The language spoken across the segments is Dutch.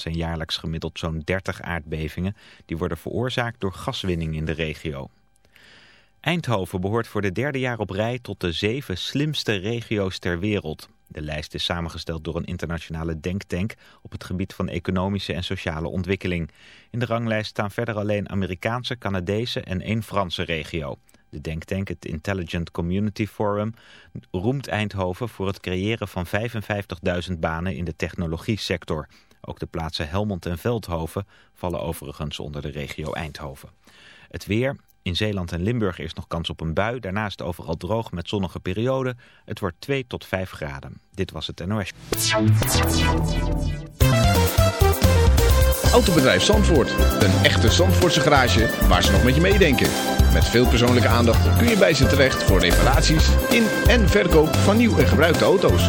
zijn jaarlijks gemiddeld zo'n 30 aardbevingen. Die worden veroorzaakt door gaswinning in de regio. Eindhoven behoort voor de derde jaar op rij tot de zeven slimste regio's ter wereld. De lijst is samengesteld door een internationale denktank op het gebied van economische en sociale ontwikkeling. In de ranglijst staan verder alleen Amerikaanse, Canadese en één Franse regio. De denktank, het Intelligent Community Forum, roemt Eindhoven voor het creëren van 55.000 banen in de technologie sector. Ook de plaatsen Helmond en Veldhoven vallen overigens onder de regio Eindhoven. Het weer. In Zeeland en Limburg is nog kans op een bui. Daarnaast overal droog met zonnige perioden. Het wordt 2 tot 5 graden. Dit was het NOS. Autobedrijf Zandvoort. Een echte Zandvoortse garage waar ze nog met je meedenken. Met veel persoonlijke aandacht kun je bij ze terecht voor reparaties in en verkoop van nieuw en gebruikte auto's.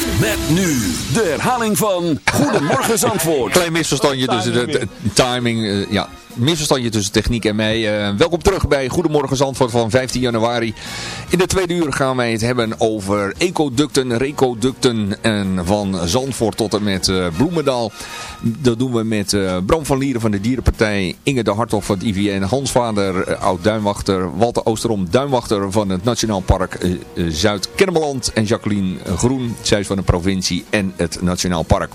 Met nu de herhaling van Goedemorgen Zandvoort. Klein misverstandje tussen de, de timing. Uh, ja, misverstandje tussen techniek en mij. Uh, welkom terug bij Goedemorgen Zandvoort van 15 januari. In de tweede uur gaan wij het hebben over ecoducten, recoducten en van Zandvoort tot en met uh, Bloemendaal. Dat doen we met uh, Bram van Lieren van de Dierenpartij, Inge de Hartog van het IVN, Hans Vader, oud-duinwachter, Walter Oosterom, duinwachter van het Nationaal Park Zuid-Kennemerland en Jacqueline Groen, zij is van provincie en het Nationaal Park.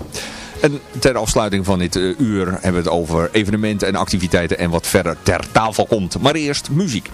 En ter afsluiting van dit uh, uur hebben we het over evenementen en activiteiten en wat verder ter tafel komt. Maar eerst muziek.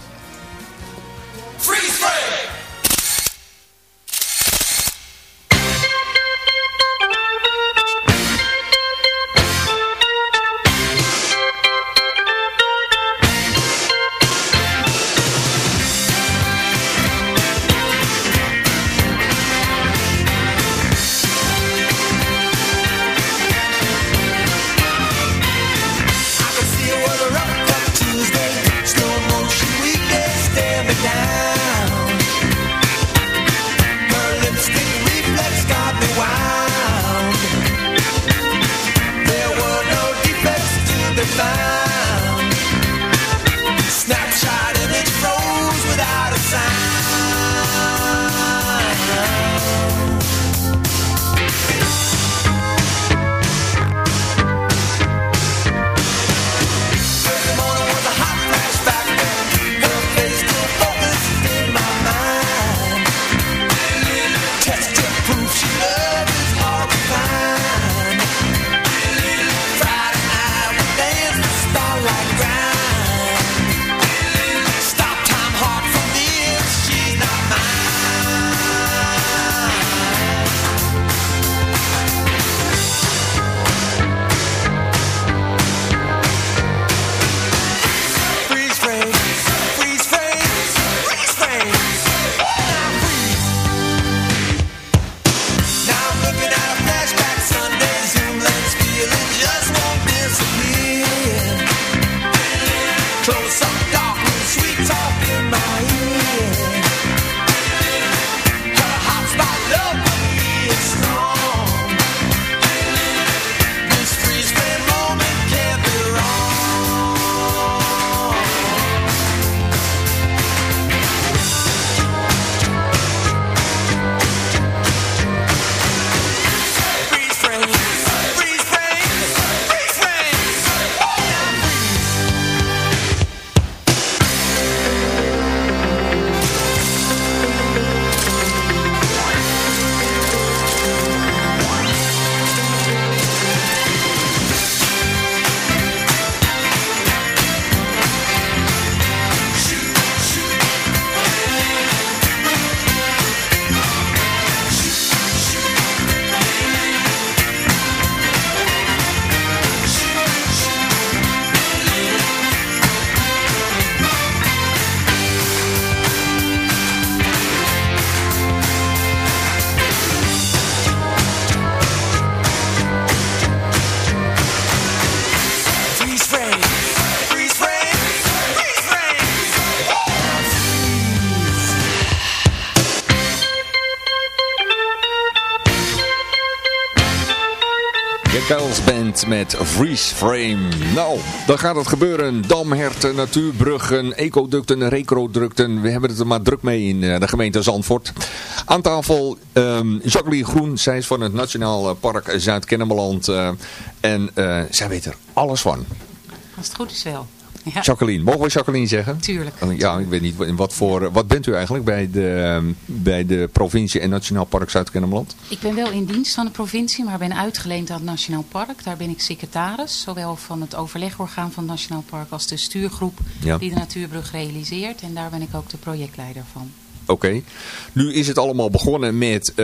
Band met Freeze Frame. Nou, dan gaat het gebeuren. Damherten, natuurbruggen, ecoducten, recroducten. We hebben het er maar druk mee in de gemeente Zandvoort. Aan tafel um, Jacqueline Groen. Zij is van het Nationaal Park Zuid-Kennemerland. Uh, en uh, zij weet er alles van. Als het goed is wel. Ja. Jacqueline, mogen we Jacqueline zeggen? Tuurlijk. Ja, ik weet niet, wat, voor, wat bent u eigenlijk bij de, bij de provincie en Nationaal Park Zuid-Kennemerland? Ik ben wel in dienst van de provincie, maar ben uitgeleend aan het Nationaal Park. Daar ben ik secretaris, zowel van het overlegorgaan van het Nationaal Park als de stuurgroep ja. die de natuurbrug realiseert. En daar ben ik ook de projectleider van. Oké. Nu is het allemaal begonnen met uh,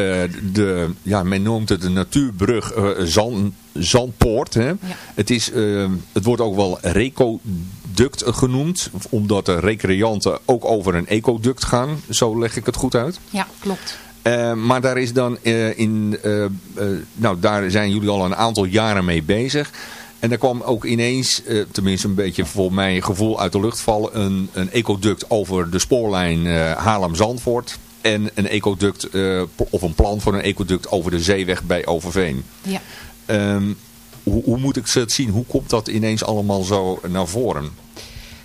de, ja, men noemt het de natuurbrug uh, Zand, Zandpoort. Hè? Ja. Het, is, uh, het wordt ook wel genoemd, omdat de recreanten ook over een ecoduct gaan. Zo leg ik het goed uit? Ja, klopt. maar daar is dan in, nou daar zijn jullie al een aantal jaren mee bezig. En daar kwam ook ineens, tenminste een beetje voor mijn gevoel uit de lucht vallen, een, een ecoduct over de spoorlijn Haarlem-Zandvoort. En een ecoduct, of een plan voor een ecoduct over de zeeweg bij Overveen. Ja. Um, hoe, hoe, moet ik het zien? Hoe komt dat ineens allemaal zo naar voren?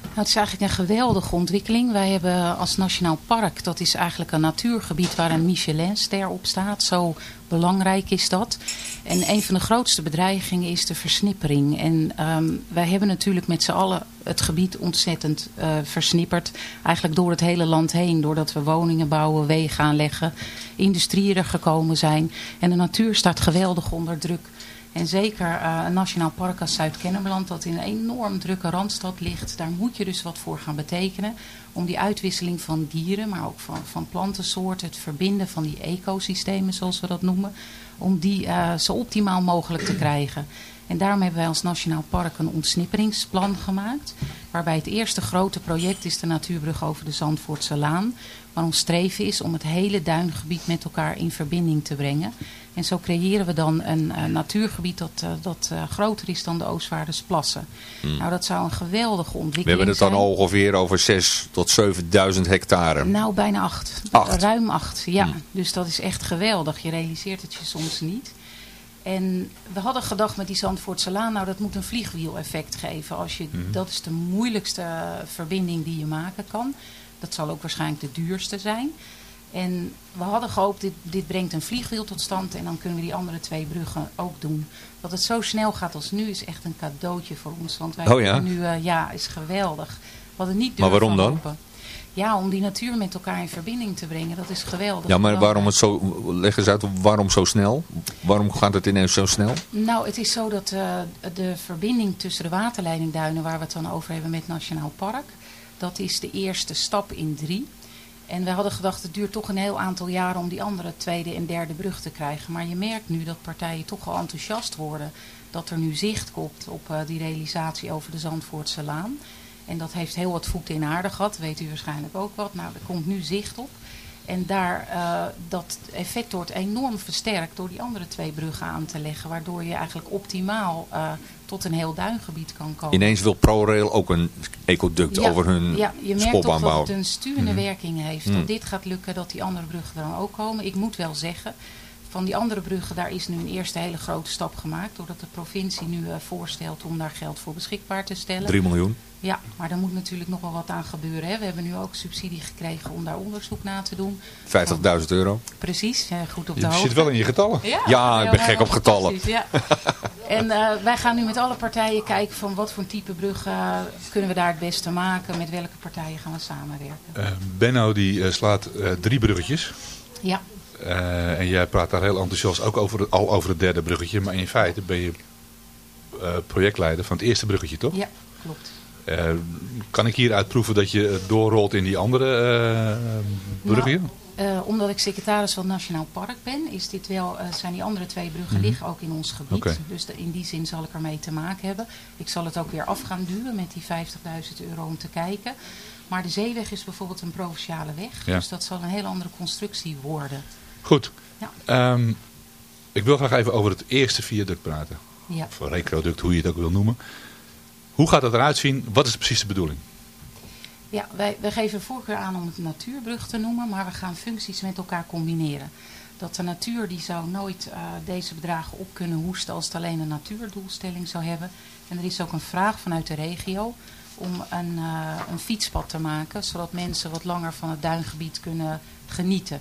Nou, het is eigenlijk een geweldige ontwikkeling. Wij hebben als Nationaal Park, dat is eigenlijk een natuurgebied waar een Michelinster op staat. Zo belangrijk is dat. En een van de grootste bedreigingen is de versnippering. En um, wij hebben natuurlijk met z'n allen het gebied ontzettend uh, versnipperd. Eigenlijk door het hele land heen. Doordat we woningen bouwen, wegen aanleggen, industrieën er gekomen zijn. En de natuur staat geweldig onder druk. En zeker uh, een nationaal park als Zuid-Kennemerland, dat in een enorm drukke randstad ligt. Daar moet je dus wat voor gaan betekenen. Om die uitwisseling van dieren, maar ook van, van plantensoorten, het verbinden van die ecosystemen zoals we dat noemen. Om die uh, zo optimaal mogelijk te krijgen. En daarom hebben wij als Nationaal Park een ontsnipperingsplan gemaakt. Waarbij het eerste grote project is de natuurbrug over de Zandvoortse Laan. Waar ons streven is om het hele duingebied met elkaar in verbinding te brengen. En zo creëren we dan een uh, natuurgebied dat, uh, dat uh, groter is dan de Oostvaardersplassen. Hmm. Nou, dat zou een geweldige ontwikkeling zijn. We hebben het dan zijn. ongeveer over 6 tot 7.000 hectare. Nou, bijna 8. Acht. Ruim 8, ja. Hmm. Dus dat is echt geweldig. Je realiseert het je soms niet. En we hadden gedacht met die Zandvoortse Laan, nou dat moet een vliegwiel-effect geven. Als je, Hmm. Dat is de moeilijkste verbinding die je maken kan. Dat zal ook waarschijnlijk de duurste zijn. En we hadden gehoopt, dit, dit brengt een vliegwiel tot stand en dan kunnen we die andere twee bruggen ook doen. Dat het zo snel gaat als nu is echt een cadeautje voor ons. Want wij Oh ja? nu, uh, ja, is geweldig. We hadden niet Maar waarom dan? Ja, om die natuur met elkaar in verbinding te brengen, dat is geweldig. Ja, maar waarom uh, het zo, leg eens uit, waarom zo snel? Waarom gaat het ineens zo snel? Nou, het is zo dat uh, de verbinding tussen de waterleidingduinen, waar we het dan over hebben met Nationaal Park, dat is de eerste stap in drie. En we hadden gedacht, het duurt toch een heel aantal jaren om die andere tweede en derde brug te krijgen. Maar je merkt nu dat partijen toch al enthousiast worden. Dat er nu zicht komt op uh, die realisatie over de Zandvoortse Laan. En dat heeft heel wat voeten in aarde gehad, weet u waarschijnlijk ook wat. Nou, er komt nu zicht op. En daar, uh, dat effect wordt enorm versterkt door die andere twee bruggen aan te leggen. Waardoor je eigenlijk optimaal uh, tot een heel duingebied kan komen. Ineens wil ProRail ook een ecoduct ja, over hun ja, je merkt toch dat het een sturende Mhm. werking heeft. Mhm. Dat dit gaat lukken, dat die andere bruggen er dan ook komen. Ik moet wel zeggen, van die andere bruggen, daar is nu een eerste hele grote stap gemaakt. Doordat de provincie nu uh, voorstelt om daar geld voor beschikbaar te stellen. 3 miljoen. Ja, maar daar moet natuurlijk nog wel wat aan gebeuren. Hè. We hebben nu ook subsidie gekregen om daar onderzoek naar te doen. 50.000 euro. Precies, eh, goed op de Je hoogte. zit wel in je getallen. Ja, Ja, ik ben gek op getallen. precies, ja. En uh, wij gaan nu met alle partijen kijken van wat voor een type brug uh, kunnen we daar het beste maken. Met welke partijen gaan we samenwerken. Uh, Benno die uh, slaat uh, drie bruggetjes. Ja. Uh, en jij praat daar heel enthousiast ook over, al over het derde bruggetje. Maar in feite ben je uh, projectleider van het eerste bruggetje, toch? Ja, klopt. Uh, kan ik hier uitproeven dat je doorrolt in die andere bruggen? Nou, omdat ik secretaris van het Nationaal Park ben, is dit wel, zijn die andere twee bruggen mm -hmm. liggen ook in ons gebied. Okay. Dus de, in die zin zal ik ermee te maken hebben. Ik zal het ook weer af gaan duwen met die 50.000 euro om te kijken. Maar de zeeweg is bijvoorbeeld een provinciale weg. Ja. Dus dat zal een hele andere constructie worden. Goed. Ja. Um, ik wil graag even over het eerste viaduct praten. Ja. Of recroduct, hoe je het ook wil noemen. Hoe gaat dat eruit zien? Wat is precies de bedoeling? Ja, wij, wij geven voorkeur aan om het natuurbrug te noemen, maar we gaan functies met elkaar combineren. dat de natuur die zou nooit uh, deze bedragen op kunnen hoesten als het alleen een natuurdoelstelling zou hebben. En er is ook een vraag vanuit de regio om een, uh, een fietspad te maken, zodat mensen wat langer van het duingebied kunnen genieten.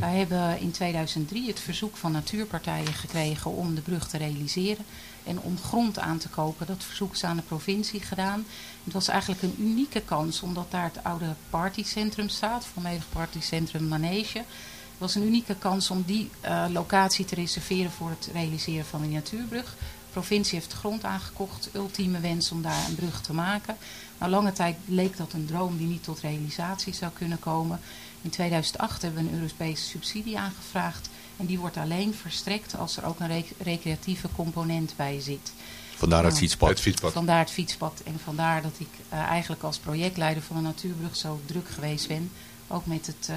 Wij hebben in 2003 het verzoek van natuurpartijen gekregen om de brug te realiseren en om grond aan te kopen. Dat verzoek is aan de provincie gedaan. Het was eigenlijk een unieke kans, omdat daar het oude partycentrum staat, voormalig partycentrum Manege. Het was een unieke kans om die uh, locatie te reserveren voor het realiseren van de natuurbrug. De provincie heeft grond aangekocht, ultieme wens om daar een brug te maken. Na lange tijd leek dat een droom die niet tot realisatie zou kunnen komen. In 2008 hebben we een Europese subsidie aangevraagd. En die wordt alleen verstrekt als er ook een rec recreatieve component bij zit. Vandaar het fietspad. Het fietspad. Vandaar het fietspad. En vandaar dat ik uh, eigenlijk als projectleider van de Natuurbrug zo druk geweest ben. Ook met het, uh,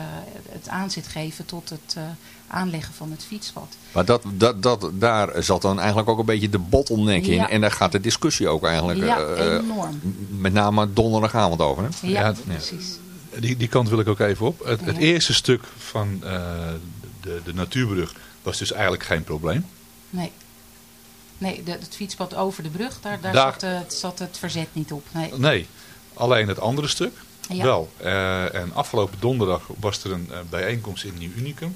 het aanzet geven tot het uh, aanleggen van het fietspad. Maar dat, dat, dat, daar zat dan eigenlijk ook een beetje de bottleneck in. Ja. En daar gaat de discussie ook eigenlijk ja, enorm. met name donderdagavond over. Hè? Ja, ja precies. Die, die kant wil ik ook even op. Het, het eerste stuk van de, de natuurbrug was dus eigenlijk geen probleem. Nee. Nee, de, het fietspad over de brug, daar, daar, daar... Zat, uh, zat, het verzet niet op. Nee, nee. alleen het andere stuk ja. wel. Uh, en afgelopen donderdag was er een bijeenkomst in Nieuw Unicum.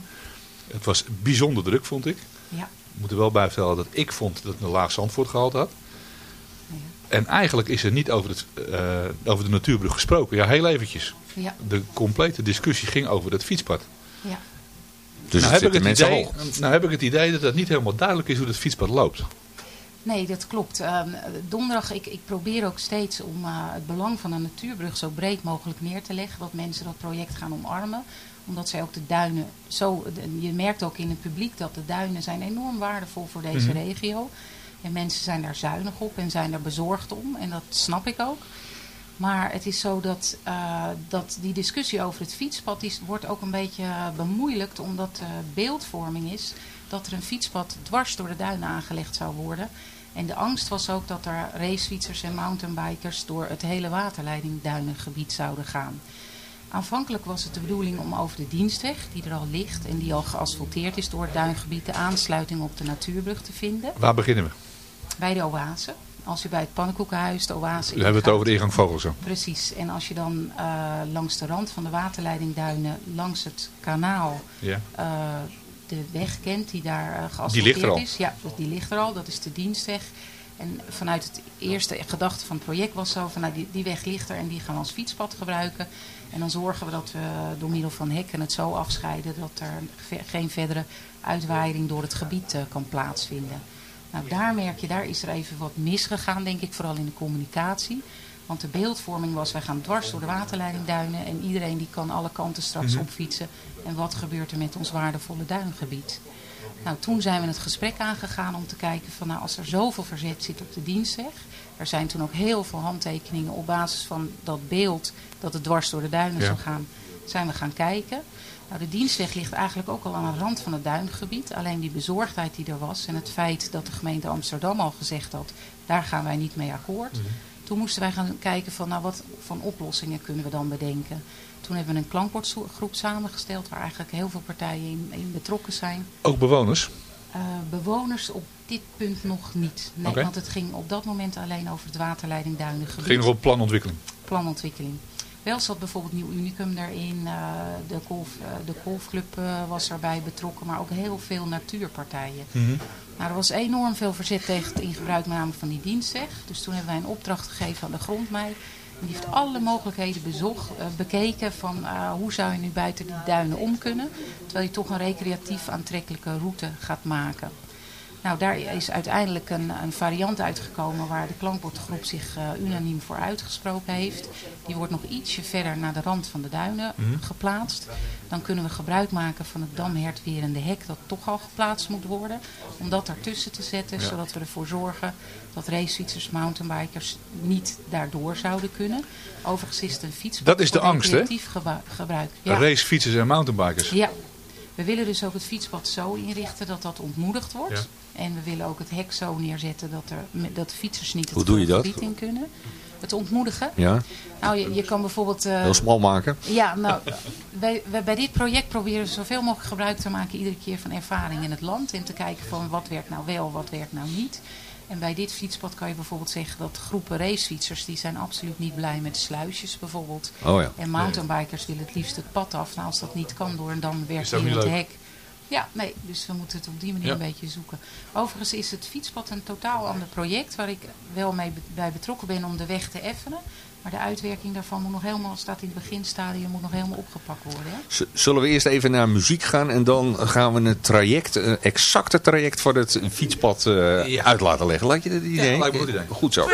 Het was bijzonder druk, vond ik. Ja. Ik moet er wel bij vertellen dat ik vond dat het een laag Zandvoort gehaald had. Ja. En eigenlijk is er niet over, het, over de natuurbrug gesproken. Ja, heel eventjes. Ja. De complete discussie ging over het fietspad. Ja. Dus nou, het heb ik het mensen idee, hoog. nou heb ik het idee dat het niet helemaal duidelijk is hoe het fietspad loopt. Nee, dat klopt. Uh, donderdag, ik, ik probeer ook steeds om uh, het belang van een natuurbrug zo breed mogelijk neer te leggen. Dat mensen dat project gaan omarmen. Omdat zij ook de duinen zo... Je merkt ook in het publiek dat de duinen zijn enorm waardevol voor deze Mhm. regio. En mensen zijn daar zuinig op en zijn daar bezorgd om. En dat snap ik ook. Maar het is zo dat, uh, dat die discussie over het fietspad die wordt ook een beetje bemoeilijkt. Omdat de beeldvorming is dat er een fietspad dwars door de duinen aangelegd zou worden. En de angst was ook dat er racefietsers en mountainbikers door het hele waterleidingduinengebied zouden gaan. Aanvankelijk was het de bedoeling om over de dienstweg, die er al ligt en die al geasfalteerd is door het duingebied, de aansluiting op de natuurbrug te vinden. Waar beginnen we? Bij de oase. Als u bij het pannenkoekenhuis de oase We hebben het over de ingang Vogelzo. Precies. En als je dan uh, langs de rand van de waterleidingduinen, langs het kanaal, Ja. uh, de weg kent die daar uh, geasfalteerd Die ligt er al. is. Ja, dus die ligt er al. Dat is de dienstweg. En vanuit het eerste gedachte van het project was zo van nou, die, die weg ligt er en die gaan we als fietspad gebruiken. En dan zorgen we dat we door middel van hekken het zo afscheiden dat er geen verdere uitwaaiering door het gebied uh, kan plaatsvinden. Nou, daar merk je, daar is er even wat misgegaan, denk ik, vooral in de communicatie. Want de beeldvorming was, wij gaan dwars door de waterleidingduinen en iedereen die kan alle kanten straks Mhm. opfietsen. En wat gebeurt er met ons waardevolle duingebied? Nou, toen zijn we het gesprek aangegaan om te kijken van, nou, als er zoveel verzet zit op de dienstweg. Er zijn toen ook heel veel handtekeningen op basis van dat beeld dat het dwars door de duinen Ja. zou gaan, zijn we gaan kijken. Nou, de dienstweg ligt eigenlijk ook al aan de rand van het duingebied. Alleen die bezorgdheid die er was en het feit dat de gemeente Amsterdam al gezegd had, daar gaan wij niet mee akkoord. Mhm. Toen moesten wij gaan kijken van nou, wat voor oplossingen kunnen we dan bedenken. Toen hebben we een klankbordgroep samengesteld waar eigenlijk heel veel partijen in, in betrokken zijn. Ook bewoners. Uh, bewoners op dit punt nog niet. Nee, want het ging op dat moment alleen over het waterleiding duinengebied. Het ging nog op planontwikkeling. Planontwikkeling. Wel zat bijvoorbeeld Nieuw Unicum daarin. Uh, de, golf, uh, de golfclub uh, was erbij betrokken. Maar ook heel veel natuurpartijen. Mhm. Nou, er was enorm veel verzet tegen het in gebruikname van die dienstweg. Dus toen hebben wij een opdracht gegeven aan de grondmei. Die heeft alle mogelijkheden bezocht, bekeken van uh, hoe zou je nu buiten die duinen om kunnen. Terwijl je toch een recreatief aantrekkelijke route gaat maken. Nou, daar is uiteindelijk een, een variant uitgekomen waar de klankbordgroep zich uh, unaniem voor uitgesproken heeft. Die wordt nog ietsje verder naar de rand van de duinen Mhm. geplaatst. Dan kunnen we gebruik maken van het damhertwerende hek dat toch al geplaatst moet worden. Om dat daartussen te zetten, Ja. zodat we ervoor zorgen dat racefietsers, mountainbikers niet daardoor zouden kunnen. Overigens is het een fietspad Dat is de angst, hè? gebruik. Racefietsers en mountainbikers. Ja, we willen dus ook het fietspad zo inrichten dat dat ontmoedigd wordt. Ja. En we willen ook het hek zo neerzetten dat, er, dat de fietsers niet Hoe het doe je dat? gebied in kunnen. Het ontmoedigen. Ja. Nou, je, je kan bijvoorbeeld... Uh, Heel smal maken. Ja, nou, wij, wij, bij dit project proberen we zoveel mogelijk gebruik te maken iedere keer van ervaring in het land. En te kijken van wat werkt nou wel, wat werkt nou niet. En bij dit fietspad kan je bijvoorbeeld zeggen dat groepen racefietsers, die zijn absoluut niet blij met de sluisjes bijvoorbeeld. Oh ja. En mountainbikers willen het liefst het pad af. Nou, als dat niet kan door en dan werkt in het hek. Ja, nee, dus we moeten het op die manier een beetje zoeken. Overigens is het fietspad een totaal ander project waar ik wel mee bij betrokken ben om de weg te effenen. Maar de uitwerking daarvan moet nog helemaal, staat in het beginstadium, moet nog helemaal opgepakt worden. Hè? Zullen we eerst even naar muziek gaan en dan gaan we het traject, het exacte traject voor het fietspad uh, ja. uit laten leggen. Laat je dat idee? Ja, lijkt me goed idee. Goed zo.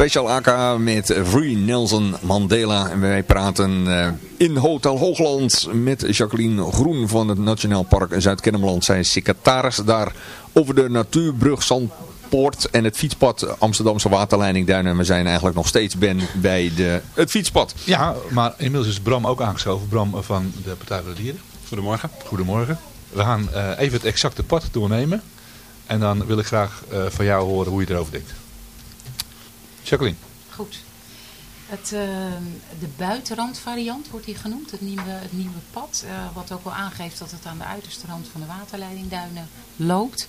Special AK met Free Nelson Mandela. En wij praten uh, in Hotel Hoogland met Jacqueline Groen van het Nationaal Park Zuid-Kennemerland. Zij is secretaris daar over de natuurbrug Zandpoort en het fietspad Amsterdamse waterleiding Duinen. En we zijn eigenlijk nog steeds ben bij de, het fietspad. Ja, maar inmiddels is Bram ook aangeschoven. Bram van de Partij voor de Dieren. Goedemorgen. Goedemorgen. We gaan uh, even het exacte pad doornemen. En dan wil ik graag uh, van jou horen hoe je erover denkt. Jacqueline. Goed. Het, uh, de buitenrandvariant wordt hier genoemd, het nieuwe, het nieuwe pad. wat ook wel aangeeft dat het aan de uiterste rand van de waterleidingduinen loopt.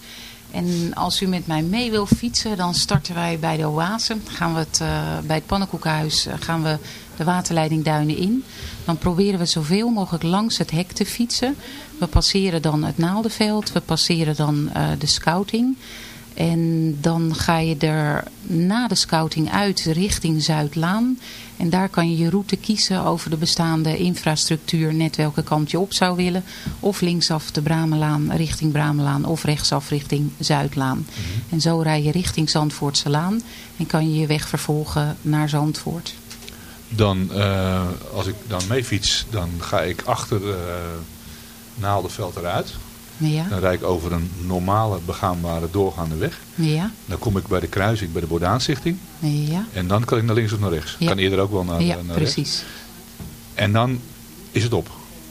En als u met mij mee wil fietsen, dan starten wij bij de oase. Gaan we het, uh, bij het pannenkoekenhuis uh, gaan we de waterleidingduinen in. Dan proberen we zoveel mogelijk langs het hek te fietsen. We passeren dan het naaldenveld, we passeren dan de scouting. En dan ga je er na de scouting uit richting Zuidlaan. En daar kan je je route kiezen over de bestaande infrastructuur, net welke kant je op zou willen. Of linksaf de Bramelaan richting Bramelaan of rechtsaf richting Zuidlaan. Mm -hmm. En zo rij je richting Zandvoortse Laan en kan je je weg vervolgen naar Zandvoort. Dan, uh, als ik dan mee fiets, dan ga ik achter uh, Naaldenveld eruit. Ja. Dan rijd ik over een normale begaanbare doorgaande weg. Ja. Dan kom ik bij de kruising bij de Bordaanstichting. Ja. En dan kan ik naar links of naar rechts. Ja. Kan eerder ook wel naar, ja, naar precies. rechts. En dan is het op.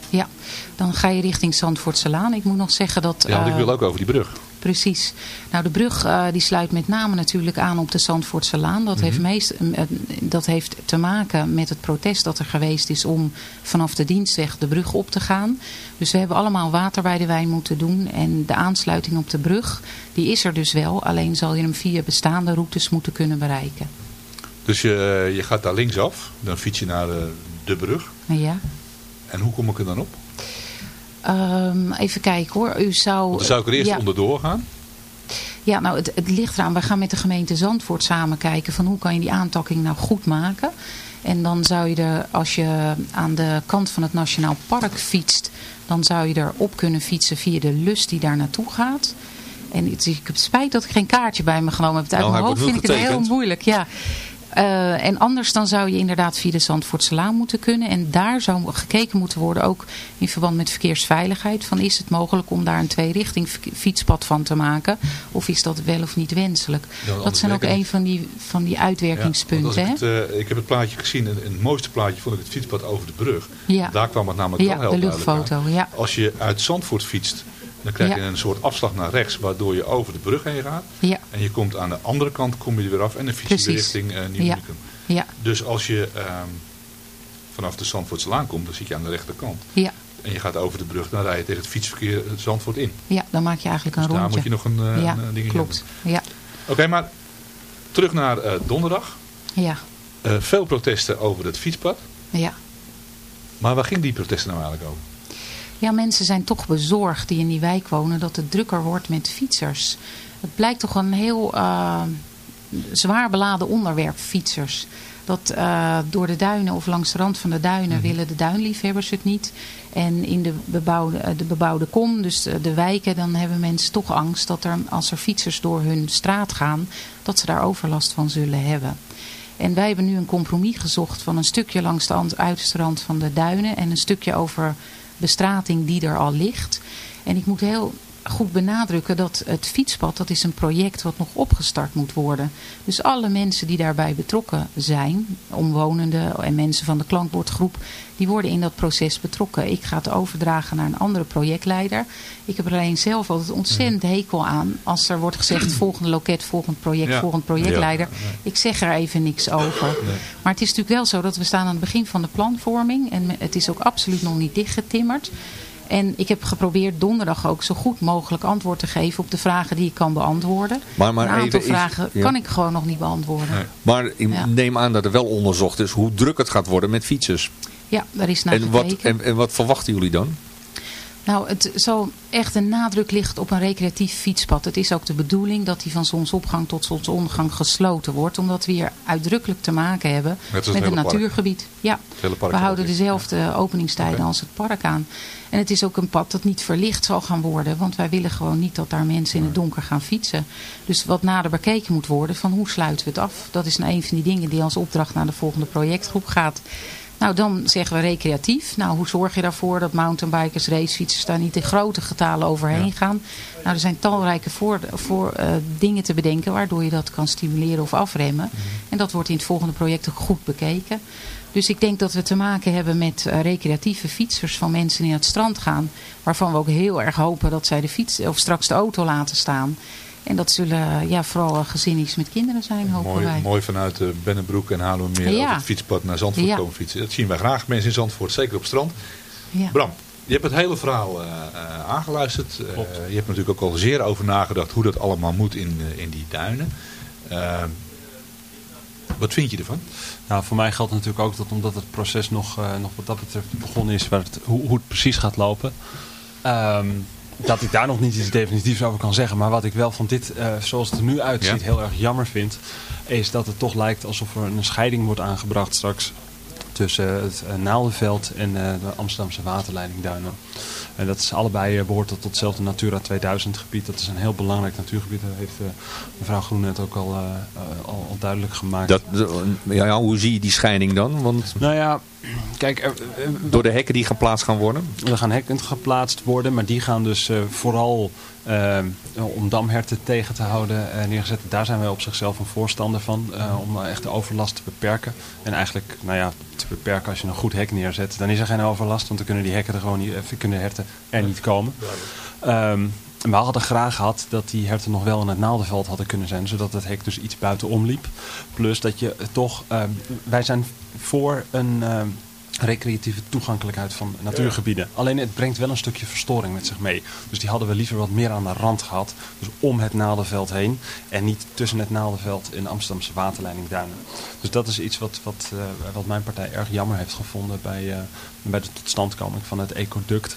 Ja, dan ga je richting Zandvoortselaan. Ik moet nog zeggen dat... Ja, want ik uh, wil ook over die brug. Precies. Nou, de brug uh, die sluit met name natuurlijk aan op de Zandvoortse Laan. Dat, Mhm. heeft meest, uh, dat heeft te maken met het protest dat er geweest is om vanaf de dienstweg de brug op te gaan. Dus we hebben allemaal water bij de wijn moeten doen. En de aansluiting op de brug, die is er dus wel. Alleen zal je hem via bestaande routes moeten kunnen bereiken. Dus je, je gaat daar linksaf. Dan fiets je naar de, de brug. Ja. En hoe kom ik er dan op? Um, even kijken hoor. U zou, dan zou ik er eerst ja. onderdoor gaan. Ja, nou het, het ligt eraan. We gaan met de gemeente Zandvoort samen kijken van hoe kan je die aantakking nou goed maken. En dan zou je er, als je aan de kant van het Nationaal Park fietst, dan zou je erop kunnen fietsen via de lus die daar naartoe gaat. En het, ik heb spijt dat ik geen kaartje bij me genomen heb. Uit Nou, mijn hoofd vind ik het heel moeilijk. Ja. Uh, en anders dan zou je inderdaad via de Zandvoortselaan moeten kunnen. En daar zou gekeken moeten worden, ook in verband met verkeersveiligheid. Van is het mogelijk om daar een twee-richting fietspad van te maken? Of is dat wel of niet wenselijk? Ja, dat zijn ook een van die, van die uitwerkingspunten. Ja, ik, het, uh, ik heb het plaatje gezien. En het mooiste plaatje vond ik het fietspad over de brug. Ja. Daar kwam het namelijk wel heel de luchtfoto. Als je uit Zandvoort fietst, dan krijg je Ja. een soort afslag naar rechts. Waardoor je over de brug heen gaat. Ja. En je komt aan de andere kant, kom je er weer af. En dan fiets je richting uh, Nieuw Ja. Ja. Dus als je um, vanaf de Zandvoortse Laan komt, dan zit je aan de rechterkant. Ja. En je gaat over de brug, dan rij je tegen het fietsverkeer Zandvoort in. ja, dan maak je eigenlijk Dus een daar rondje. moet je nog een, uh, ja, een dingetje klopt. Ja. Oké, maar terug naar uh, donderdag. Ja. Uh, veel protesten over het fietspad. Ja. Maar waar ging die protesten nou eigenlijk over? Ja, mensen zijn toch bezorgd die in die wijk wonen dat het drukker wordt met fietsers. Het blijkt toch een heel uh, zwaar beladen onderwerp, fietsers. Dat uh, door de duinen of langs de rand van de duinen Mhm. willen de duinliefhebbers het niet. En in de bebouwde, uh, de bebouwde kom, dus de, de wijken, dan hebben mensen toch angst dat er, als er fietsers door hun straat gaan, dat ze daar overlast van zullen hebben. En wij hebben nu een compromis gezocht van een stukje langs de uiterste rand van de duinen en een stukje over bestrating die er al ligt. En ik moet heel goed benadrukken dat het fietspad, dat is een project wat nog opgestart moet worden. Dus alle mensen die daarbij betrokken zijn, omwonenden en mensen van de klankbordgroep, die worden in dat proces betrokken. Ik ga het overdragen naar een andere projectleider. Ik heb er alleen zelf altijd ontzettend hekel aan als er wordt gezegd volgende loket, volgend project, Ja. volgend projectleider. Ik zeg er even niks over. Nee. Maar het is natuurlijk wel zo dat we staan aan het begin van de planvorming. En het is ook absoluut nog niet dichtgetimmerd. En ik heb geprobeerd donderdag ook zo goed mogelijk antwoord te geven op de vragen die ik kan beantwoorden. Maar, maar een aantal even, is- vragen ja. kan ik gewoon nog niet beantwoorden. Nee. Maar ik Ja. neem aan dat er wel onderzocht is hoe druk het gaat worden met fietsers. Ja, daar is naar En wat, gekeken. en, en wat verwachten jullie dan? Nou, het zal echt een nadruk ligt op een recreatief fietspad. Het is ook de bedoeling dat die van zonsopgang tot zonsondergang gesloten wordt. Omdat we hier uitdrukkelijk te maken hebben het met een park. natuurgebied. Ja, Het we houden dezelfde openingstijden als het park aan. En het is ook een pad dat niet verlicht zal gaan worden. Want wij willen gewoon niet dat daar mensen in het donker gaan fietsen. Dus wat nader bekeken moet worden van hoe sluiten we het af. Dat is nou een van die dingen die als opdracht naar de volgende projectgroep gaat. Nou, dan zeggen we recreatief. Nou, hoe zorg je daarvoor dat mountainbikers, racefietsers daar niet in grote getalen overheen gaan? Nou, er zijn talrijke voor, voor uh, dingen te bedenken waardoor je dat kan stimuleren of afremmen. Mhm. En dat wordt in het volgende project ook goed bekeken. Dus ik denk dat we te maken hebben met uh, recreatieve fietsers van mensen die naar het strand gaan. Waarvan we ook heel erg hopen dat zij de fiets of straks de auto laten staan. En dat zullen ja, vooral gezinnetjes met kinderen zijn, hopen mooi, wij. Mooi vanuit de Bennenbroek en Haarlemmermeer ja. op het fietspad naar Zandvoort ja. komen fietsen. Dat zien wij graag, mensen in Zandvoort, zeker op het strand. Ja. Bram, je hebt het hele verhaal uh, uh, aangeluisterd. Uh, je hebt natuurlijk ook al zeer over nagedacht hoe dat allemaal moet in, in die duinen. wat vind je ervan? Nou, voor mij geldt natuurlijk ook dat omdat het proces nog, nog wat dat betreft begonnen is, waar het, hoe, hoe het precies gaat lopen. Um, dat ik daar nog niet iets definitiefs over kan zeggen. Maar wat ik wel van dit, uh, zoals het er nu uitziet, heel erg jammer vind. Is dat het toch lijkt alsof er een scheiding wordt aangebracht straks. Tussen het uh, Naaldenveld en uh, de Amsterdamse waterleidingduinen. En dat is allebei behoort tot hetzelfde Natura 2000 gebied. Dat is een heel belangrijk natuurgebied. Dat heeft mevrouw Groen net ook al, al, al, duidelijk gemaakt. Dat, ja, hoe zie je die scheiding dan? Want... Nou ja, Kijk, Door de hekken die geplaatst gaan worden? Er gaan hekken geplaatst worden, maar die gaan dus uh, vooral uh, om damherten tegen te houden uh, neergezet. Daar zijn wij op zichzelf een voorstander van, om echt de overlast te beperken. En eigenlijk, nou ja, te beperken als je een goed hek neerzet, dan is er geen overlast, want dan kunnen die hekken er gewoon niet, kunnen herten er niet komen. Um, we hadden graag gehad dat die herten nog wel in het naaldenveld hadden kunnen zijn. Zodat het hek dus iets buitenom liep. Plus dat je toch... Uh, wij zijn voor een uh, recreatieve toegankelijkheid van natuurgebieden. Alleen het brengt wel een stukje verstoring met zich mee. Dus die hadden we liever wat meer aan de rand gehad. Dus om het naaldenveld heen. En niet tussen het naaldenveld en de Amsterdamse waterleiding Duinen. Dus dat is iets wat, wat, uh, wat mijn partij erg jammer heeft gevonden bij, bij de totstandkoming van het ecoduct.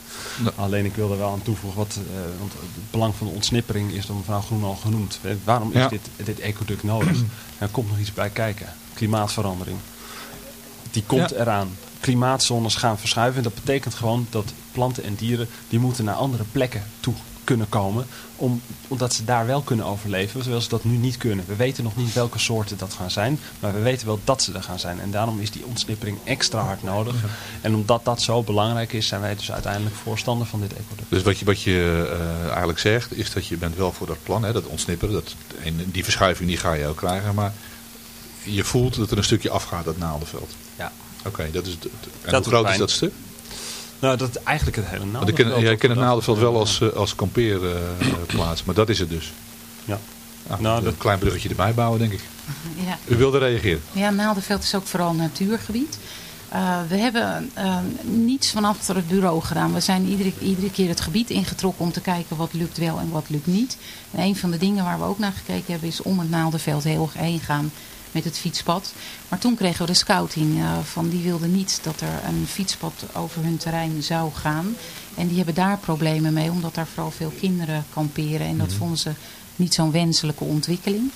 Alleen ik wil er wel aan toevoegen, wat, uh, want het belang van de ontsnippering is door mevrouw Groen al genoemd. Waarom is dit, dit ecoduct nodig? er komt nog iets bij kijken. Klimaatverandering. Die komt eraan. Klimaatzones gaan verschuiven. En dat betekent gewoon dat planten en dieren die moeten naar andere plekken toe kunnen komen. Om, omdat ze daar wel kunnen overleven, terwijl ze dat nu niet kunnen. We weten nog niet welke soorten dat gaan zijn, maar we weten wel dat ze er gaan zijn. En daarom is die ontsnippering extra hard nodig. En omdat dat zo belangrijk is, zijn wij dus uiteindelijk voorstander van dit ecoduct. Dus wat je, wat je uh, eigenlijk zegt, is dat je bent wel voor dat plan, hè, dat ontsnipperen. Dat, en die verschuiving die ga je ook krijgen, maar je voelt dat er een stukje afgaat, dat naaldenveld. Oké, dat is het. En dat hoe groot is dat stuk? Nou, dat is eigenlijk het hele Naaldenveld. Ken, jij kent het Naaldenveld wel als, eh, als kampeerplaats, maar dat is het dus. Ja. Ah, nou, dat... klein bruggetje erbij bouwen, denk ik. Ja. U wilde reageren? Ja, Naaldenveld is ook vooral natuurgebied. Uh, we hebben uh, niets vanaf het bureau gedaan. We zijn iedere, iedere keer het gebied ingetrokken om te kijken wat lukt wel en wat lukt niet. En een van de dingen waar we ook naar gekeken hebben is om het Naaldenveld heel erg heen gaan met het fietspad. Maar toen kregen we de scouting uh, van die wilde niet dat er een fietspad over hun terrein zou gaan. En die hebben daar problemen mee omdat daar vooral veel kinderen kamperen. En dat mhm. vonden ze niet zo'n wenselijke ontwikkeling.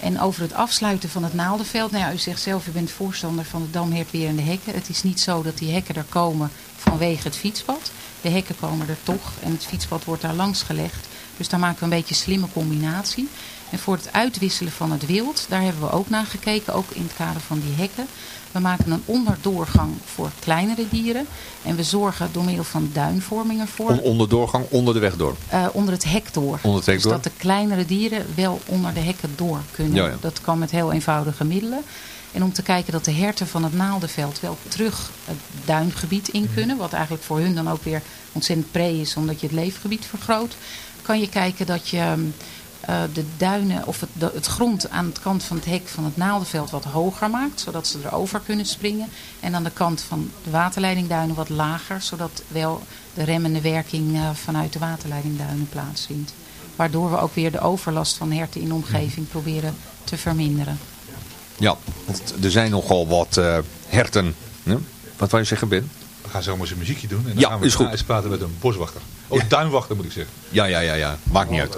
En over het afsluiten van het naaldenveld. Nou ja, u zegt zelf, u bent voorstander van de damhertbeer en de hekken. Het is niet zo dat die hekken er komen vanwege het fietspad. De hekken komen er toch en het fietspad wordt daar langs gelegd. Dus daar maken we een beetje een slimme combinatie. En voor het uitwisselen van het wild, daar hebben we ook naar gekeken, ook in het kader van die hekken. We maken een onderdoorgang voor kleinere dieren. En we zorgen door middel van duinvorming ervoor. Een onderdoorgang onder de weg door? Uh, onder het hek door. Onder het hek dus door? dat de kleinere dieren wel onder de hekken door kunnen. Ja, ja. Dat kan met heel eenvoudige middelen. En om te kijken dat de herten van het Naaldenveld wel terug het duingebied in kunnen. Wat eigenlijk voor hun dan ook weer ontzettend pre is, omdat je het leefgebied vergroot. Kan je kijken dat je uh, de duinen of het, de, het, grond aan de kant van het hek van het naaldenveld wat hoger maakt. Zodat ze erover kunnen springen. En aan de kant van de waterleidingduinen wat lager. Zodat wel de remmende werking uh, vanuit de waterleidingduinen plaatsvindt. Waardoor we ook weer de overlast van herten in de omgeving proberen te verminderen. Ja, want er zijn nogal wat uh, herten. Hè? Wat wou je zeggen Ben? We gaan zo maar eens een muziekje doen. En dan ja, gaan we is goed. eens praten met een boswachter. Oh, ja. duinwachter moet ik zeggen. Ja, ja, ja, ja. Maakt niet uit.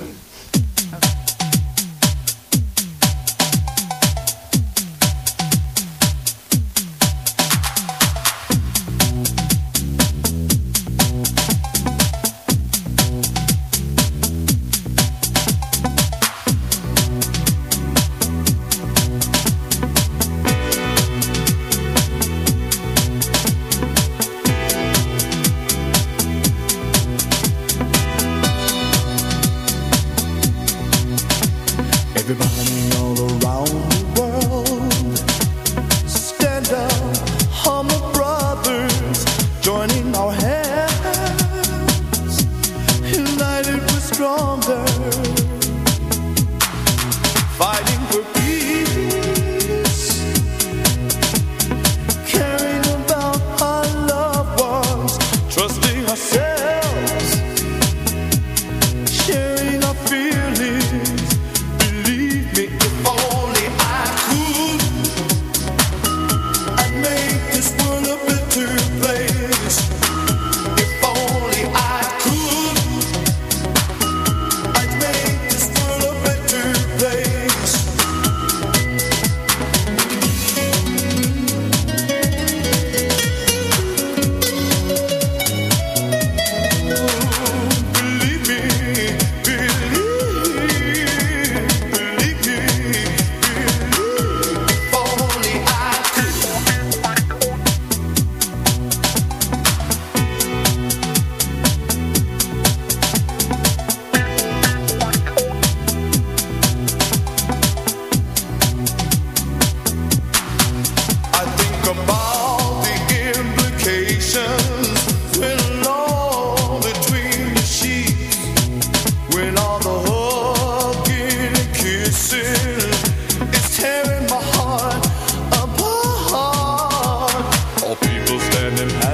and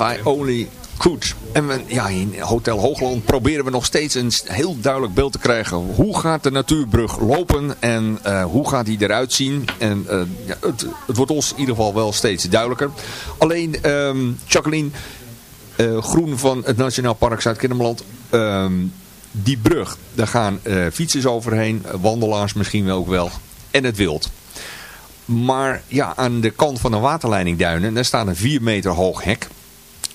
I Only Could. En ja, in Hotel Hoogland proberen we nog steeds een heel duidelijk beeld te krijgen. Hoe gaat de natuurbrug lopen en uh, hoe gaat die eruit zien? En uh, ja, het, het, wordt ons in ieder geval wel steeds duidelijker. Alleen, um, Jacqueline uh, Groen van het Nationaal Park Zuid-Kennemerland... Um, die brug, daar gaan fietsers overheen, wandelaars misschien ook wel. En het wild. Maar ja, aan de kant van de waterleidingduinen, daar staat een 4 meter hoog hek.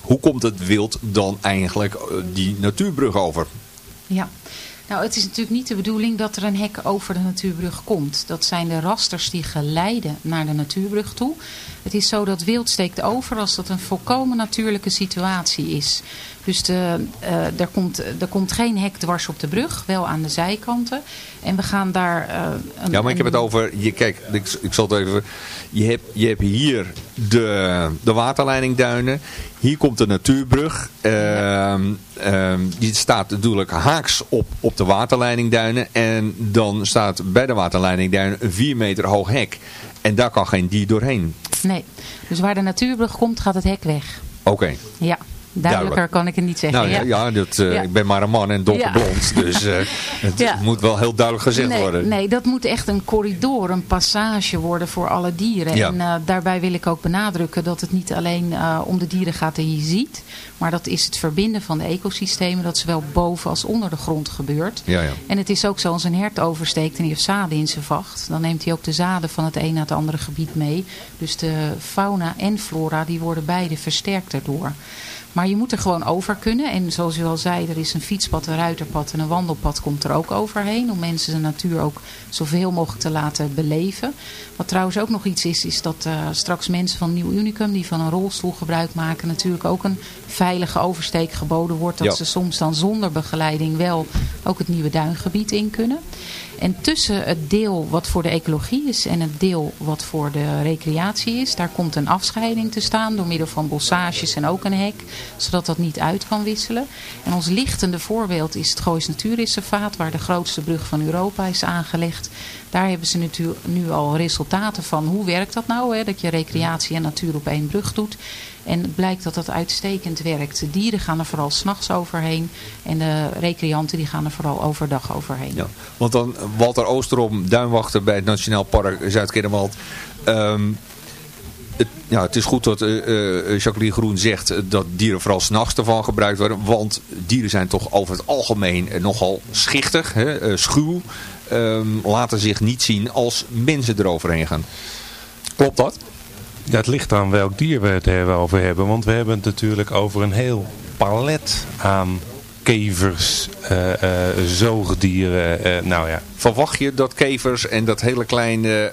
Hoe komt het wild dan eigenlijk eh, die natuurbrug over? Ja, nou het is natuurlijk niet de bedoeling dat er een hek over de natuurbrug komt. Dat zijn de rasters die geleiden naar de natuurbrug toe. Het is zo dat wild steekt over als dat een volkomen natuurlijke situatie is. Dus de, uh, er, komt, er komt geen hek dwars op de brug, wel aan de zijkanten. En we gaan daar... Uh, een, ja, maar ik heb het over... Je, kijk, ik, ik zal het even... Je hebt, je hebt hier de, de waterleidingduinen. Hier komt de natuurbrug. Uh, die staat natuurlijk haaks op, op de waterleidingduinen. En dan staat bij de waterleidingduinen een 4 meter hoog hek. En daar kan geen dier doorheen. Nee, dus waar de natuurbrug komt gaat het hek weg. Oké. Ja. Duidelijker kan ik het niet zeggen. Nou, ja, ja, dat, uh, ik ben maar een man en donkerblond. Dus uh, het moet wel heel duidelijk gezegd nee, worden. Nee, dat moet echt een corridor, een passage worden voor alle dieren. En uh, daarbij wil ik ook benadrukken dat het niet alleen om de dieren gaat die je ziet. Maar dat is het verbinden van de ecosystemen. Dat zowel boven als onder de grond gebeurt. Ja, ja. En het is ook zo als een hert oversteekt en die heeft zaden in zijn vacht. Dan neemt hij ook de zaden van het een naar het andere gebied mee. Dus de fauna en flora die worden beide versterkt daardoor. Maar je moet er gewoon over kunnen. En zoals u al zei, er is een fietspad, een ruiterpad en een wandelpad komt er ook overheen. Om mensen de natuur ook zoveel mogelijk te laten beleven. Wat trouwens ook nog iets is, is dat uh, straks mensen van Nieuw Unicum die van een rolstoel gebruik maken. Natuurlijk ook een veilige oversteek geboden wordt. Dat ze soms dan zonder begeleiding wel ook het nieuwe duingebied in kunnen. En tussen het deel wat voor de ecologie is en het deel wat voor de recreatie is, daar komt een afscheiding te staan door middel van bossages en ook een hek, zodat dat niet uit kan wisselen. En ons lichtende voorbeeld is het Goois Natuurreservaat, waar de grootste brug van Europa is aangelegd. Daar hebben ze nu al resultaten van hoe werkt dat nou, hè, dat je recreatie en natuur op één brug doet. En het blijkt dat dat uitstekend werkt. De dieren gaan er vooral s'nachts overheen. En de recreanten die gaan er vooral overdag overheen. Ja, want dan Walter Oosterom, duinwachter bij het Nationaal Park Zuid-Kennemerland. Ehm, het, ja, het is goed dat uh, Jacqueline Groen zegt dat dieren vooral s'nachts ervan gebruikt worden. Want dieren zijn toch over het algemeen nogal schichtig, hè, schuw. Um, laten zich niet zien als mensen eroverheen gaan. Klopt dat? Dat ligt aan welk dier we het over hebben. Want we hebben het natuurlijk over een heel palet aan kevers, uh, uh, zoogdieren. Uh, nou ja. Verwacht je dat kevers en dat hele kleine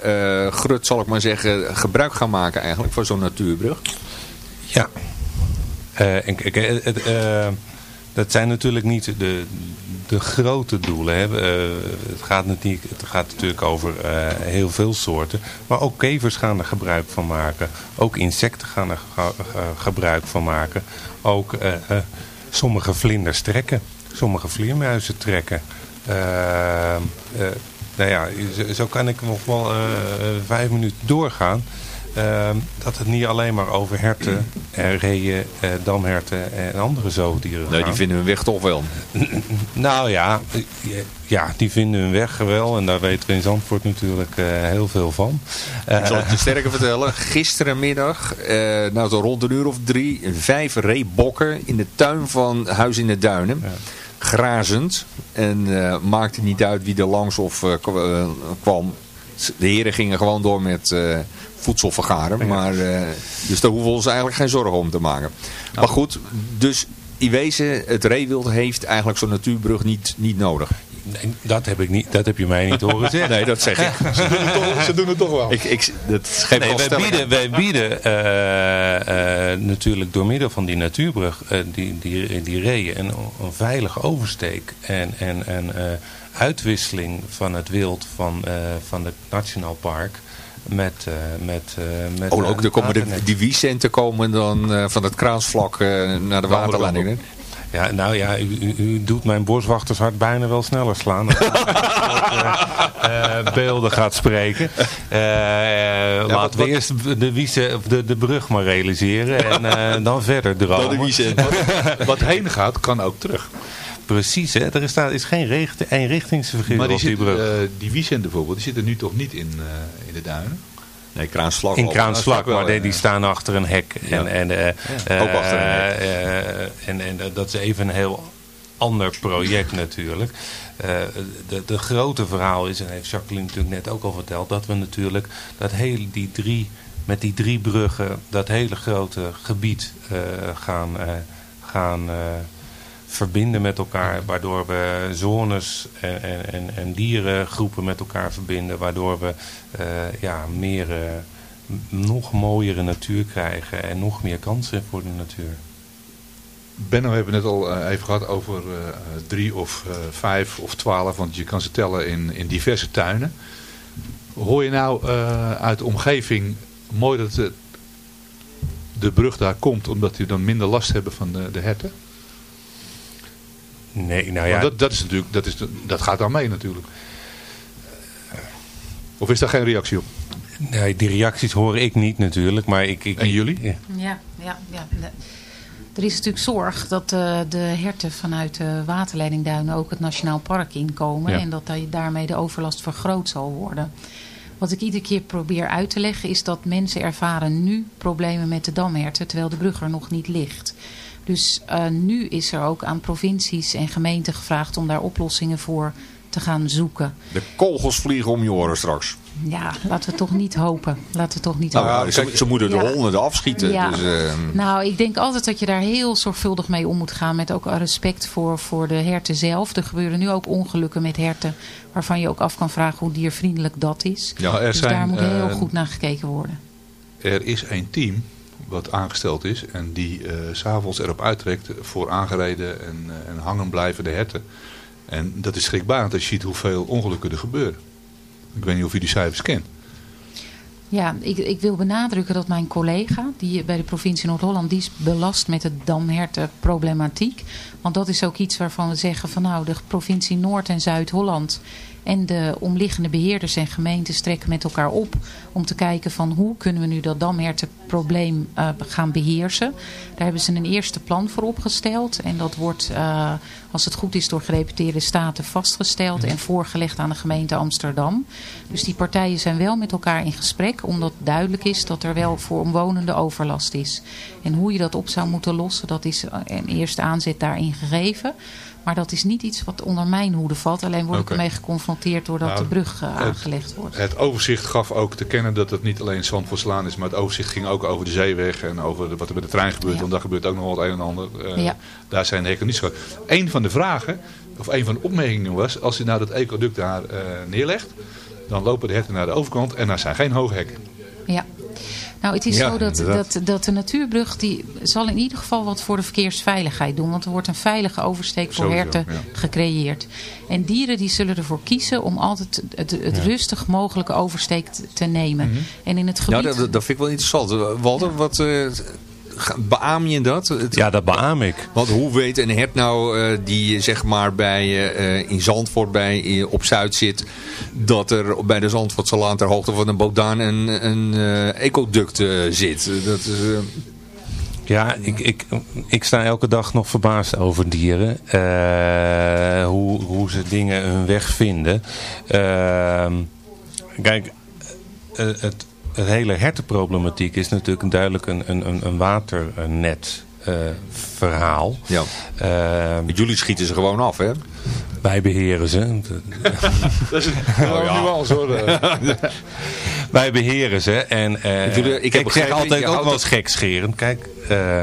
grut, zal ik maar zeggen, gebruik gaan maken eigenlijk voor zo'n natuurbrug? Ja. en, dat zijn natuurlijk niet de, de grote doelen. Hè. het, gaat niet, het gaat natuurlijk over heel veel soorten. Maar ook kevers gaan er gebruik van maken. Ook insecten gaan er gebruik van maken. Ook Sommige vlinders trekken, sommige vleermuizen trekken. Uh, nou ja, zo kan ik nog wel vijf minuten doorgaan. Ehm, dat het niet alleen maar over herten, reeën, eh, damherten en andere zoogdieren Nee, die vinden hun weg toch wel. nou ja, ja, die vinden hun weg wel. En daar weten we in Zandvoort natuurlijk uh, heel veel van. Ik zal het je sterker vertellen. Gisterenmiddag, uh, nou zo rond een uur of drie, vijf reebokken in de tuin van Huis in de Duinen. Ja. Grazend. En uh, maakte niet uit wie er langs of kwam. De heren gingen gewoon door met voedsel vergaren. Maar, uh, dus daar hoeven we ons eigenlijk geen zorgen om te maken. Maar goed, dus in wezen, het reewild heeft eigenlijk zo'n natuurbrug niet, niet nodig. Nee, dat heb, ik niet, dat heb je mij niet horen zeggen. nee, dat zeg ik. ze, doen het toch, ze doen het toch wel. Ik, ik, dat nee, wij bieden, wij bieden uh, uh, natuurlijk door middel van die natuurbrug, uh, die, die, die reeën, een, een veilige oversteek en, en, en uitwisseling van het wild van, van het Nationaal Park met, uh, met, uh, met oh, ook er komen de, die wiecenten komen dan uh, van het kraansvlak naar de waterleiding. Ja, nou ja, u, u, u, doet mijn boswachtershart bijna wel sneller slaan. Als uh, beelden gaat spreken. Uh, ja, laten we eerst de, wiese, de, de brug maar realiseren en dan verder dromen. Wat, wat heen gaat, kan ook terug. Precies, hè? er is, daar is geen eenrichtingsverkeer die op die brug. Uh, die Wiesent bijvoorbeeld, die zitten nu toch niet in, uh, in de duinen? Nee, Kraansvlak. In Kraansvlak, maar die, die staan achter een hek. En, ja. en, uh, ja. Ook achter een hek. en, en dat is even een heel ander project natuurlijk. de, de grote verhaal is, en heeft Jacqueline natuurlijk net ook al verteld, dat we natuurlijk dat hele, die drie, met die drie bruggen dat hele grote gebied gaan, gaan verbinden met elkaar. Waardoor we zones en, en, en dierengroepen met elkaar verbinden. Waardoor we uh, ja, meer, uh, nog mooiere natuur krijgen en nog meer kansen voor de natuur. Benno we hebben net al uh, even gehad over drie of vijf of twaalf. Want je kan ze tellen in, in diverse tuinen. Hoor je nou uit de omgeving mooi dat de, de brug daar komt. Omdat die dan minder last hebben van de, de herten? Nee, nou ja. dat, dat, is natuurlijk, dat, is, dat gaat dan mee natuurlijk. Of is daar geen reactie op? Nee, die reacties hoor ik niet natuurlijk. Maar ik, ik, en jullie? Ja, ja, ja. ja. Er is natuurlijk zorg dat uh, de herten vanuit de waterleidingduinen ook het Nationaal Park inkomen. Ja. En dat daarmee de overlast vergroot zal worden. Wat ik iedere keer probeer uit te leggen is dat mensen ervaren nu problemen met de damherten terwijl de brug er nog niet ligt. Dus uh, nu is er ook aan provincies en gemeenten gevraagd om daar oplossingen voor te gaan zoeken. De kogels vliegen om je oren straks. Ja, laten we toch niet hopen. Laten we toch niet nou, hopen. Ze, ze, moeten de ja. honderden afschieten. Ja. Dus, uh... Nou, ik denk altijd dat je daar heel zorgvuldig mee om moet gaan. Met ook respect voor, voor de herten zelf. Er gebeuren nu ook ongelukken met herten. Waarvan je ook af kan vragen hoe diervriendelijk dat is. Ja, er dus zijn, daar moet heel uh, goed naar gekeken worden. Er is een team wat aangesteld is en die uh, s'avonds erop uittrekt voor aangereden en, uh, en hangen blijvende herten. En dat is schrikbarend als je ziet hoeveel ongelukken er gebeuren. Ik weet niet of u die cijfers kent. Ja, ik, ik wil benadrukken dat mijn collega die bij de provincie Noord-Holland, die is belast met de damhertenproblematiek. Want dat is ook iets waarvan we zeggen van nou de provincie Noord- en Zuid-Holland en de omliggende beheerders en gemeentes trekken met elkaar op om te kijken van hoe kunnen we nu dat damhertenprobleem uh, gaan beheersen. Daar hebben ze een eerste plan voor opgesteld en dat wordt uh, als het goed is door gereputeerde staten vastgesteld mhm. en voorgelegd aan de gemeente Amsterdam. Dus die partijen zijn wel met elkaar in gesprek omdat duidelijk is dat er wel voor omwonenden overlast is. En hoe je dat op zou moeten lossen, dat is een eerste aanzet daarin gegeven. Maar dat is niet iets wat onder mijn hoede valt. Alleen word ik ermee geconfronteerd doordat nou, de brug uh, aangelegd wordt. Het overzicht gaf ook te kennen dat het niet alleen Zandvoortslaan is. Maar het overzicht ging ook over de zeeweg en over wat er met de trein gebeurt. Want daar gebeurt ook nog wat een en ander. Uh, ja. Daar zijn de hekken niet zo. Een van de vragen, of een van de opmerkingen was. Als je nou dat ecoduct daar uh, neerlegt. Dan lopen de herten naar de overkant en daar zijn geen hoge hekken. Ja. Nou, het is zo dat, dat, dat de natuurbrug die zal in ieder geval wat voor de verkeersveiligheid doen. Want er wordt een veilige oversteek voor herten gecreëerd. En dieren die zullen ervoor kiezen om altijd het, het rustig mogelijke oversteek te nemen. Mhm. En in het gebied... Ja, dat, dat vind ik wel interessant. Walter, wat... Uh, Beaam je dat? Ja, dat beaam ik. Want hoe weet een hert nou uh, die zeg maar bij, uh, in Zandvoort bij, op Zuid zit... dat er bij de Zandvoortse ter hoogte van een Bodaan een, een uh, ecoduct zit? Dat is... Ja, ik, ik, ik sta elke dag nog verbaasd over dieren. hoe, hoe ze dingen hun weg vinden. Ehm, kijk, het, het hele hertenproblematiek is natuurlijk duidelijk een, een, een waternet uh, verhaal. Ja. Uh, jullie schieten ze gewoon af, hè? Wij beheren ze. dat is een oh, ja. nuance hoor. wij beheren ze. En uh, ik, ik, ik zeg altijd ook wel eens gekscherend. Kijk, uh,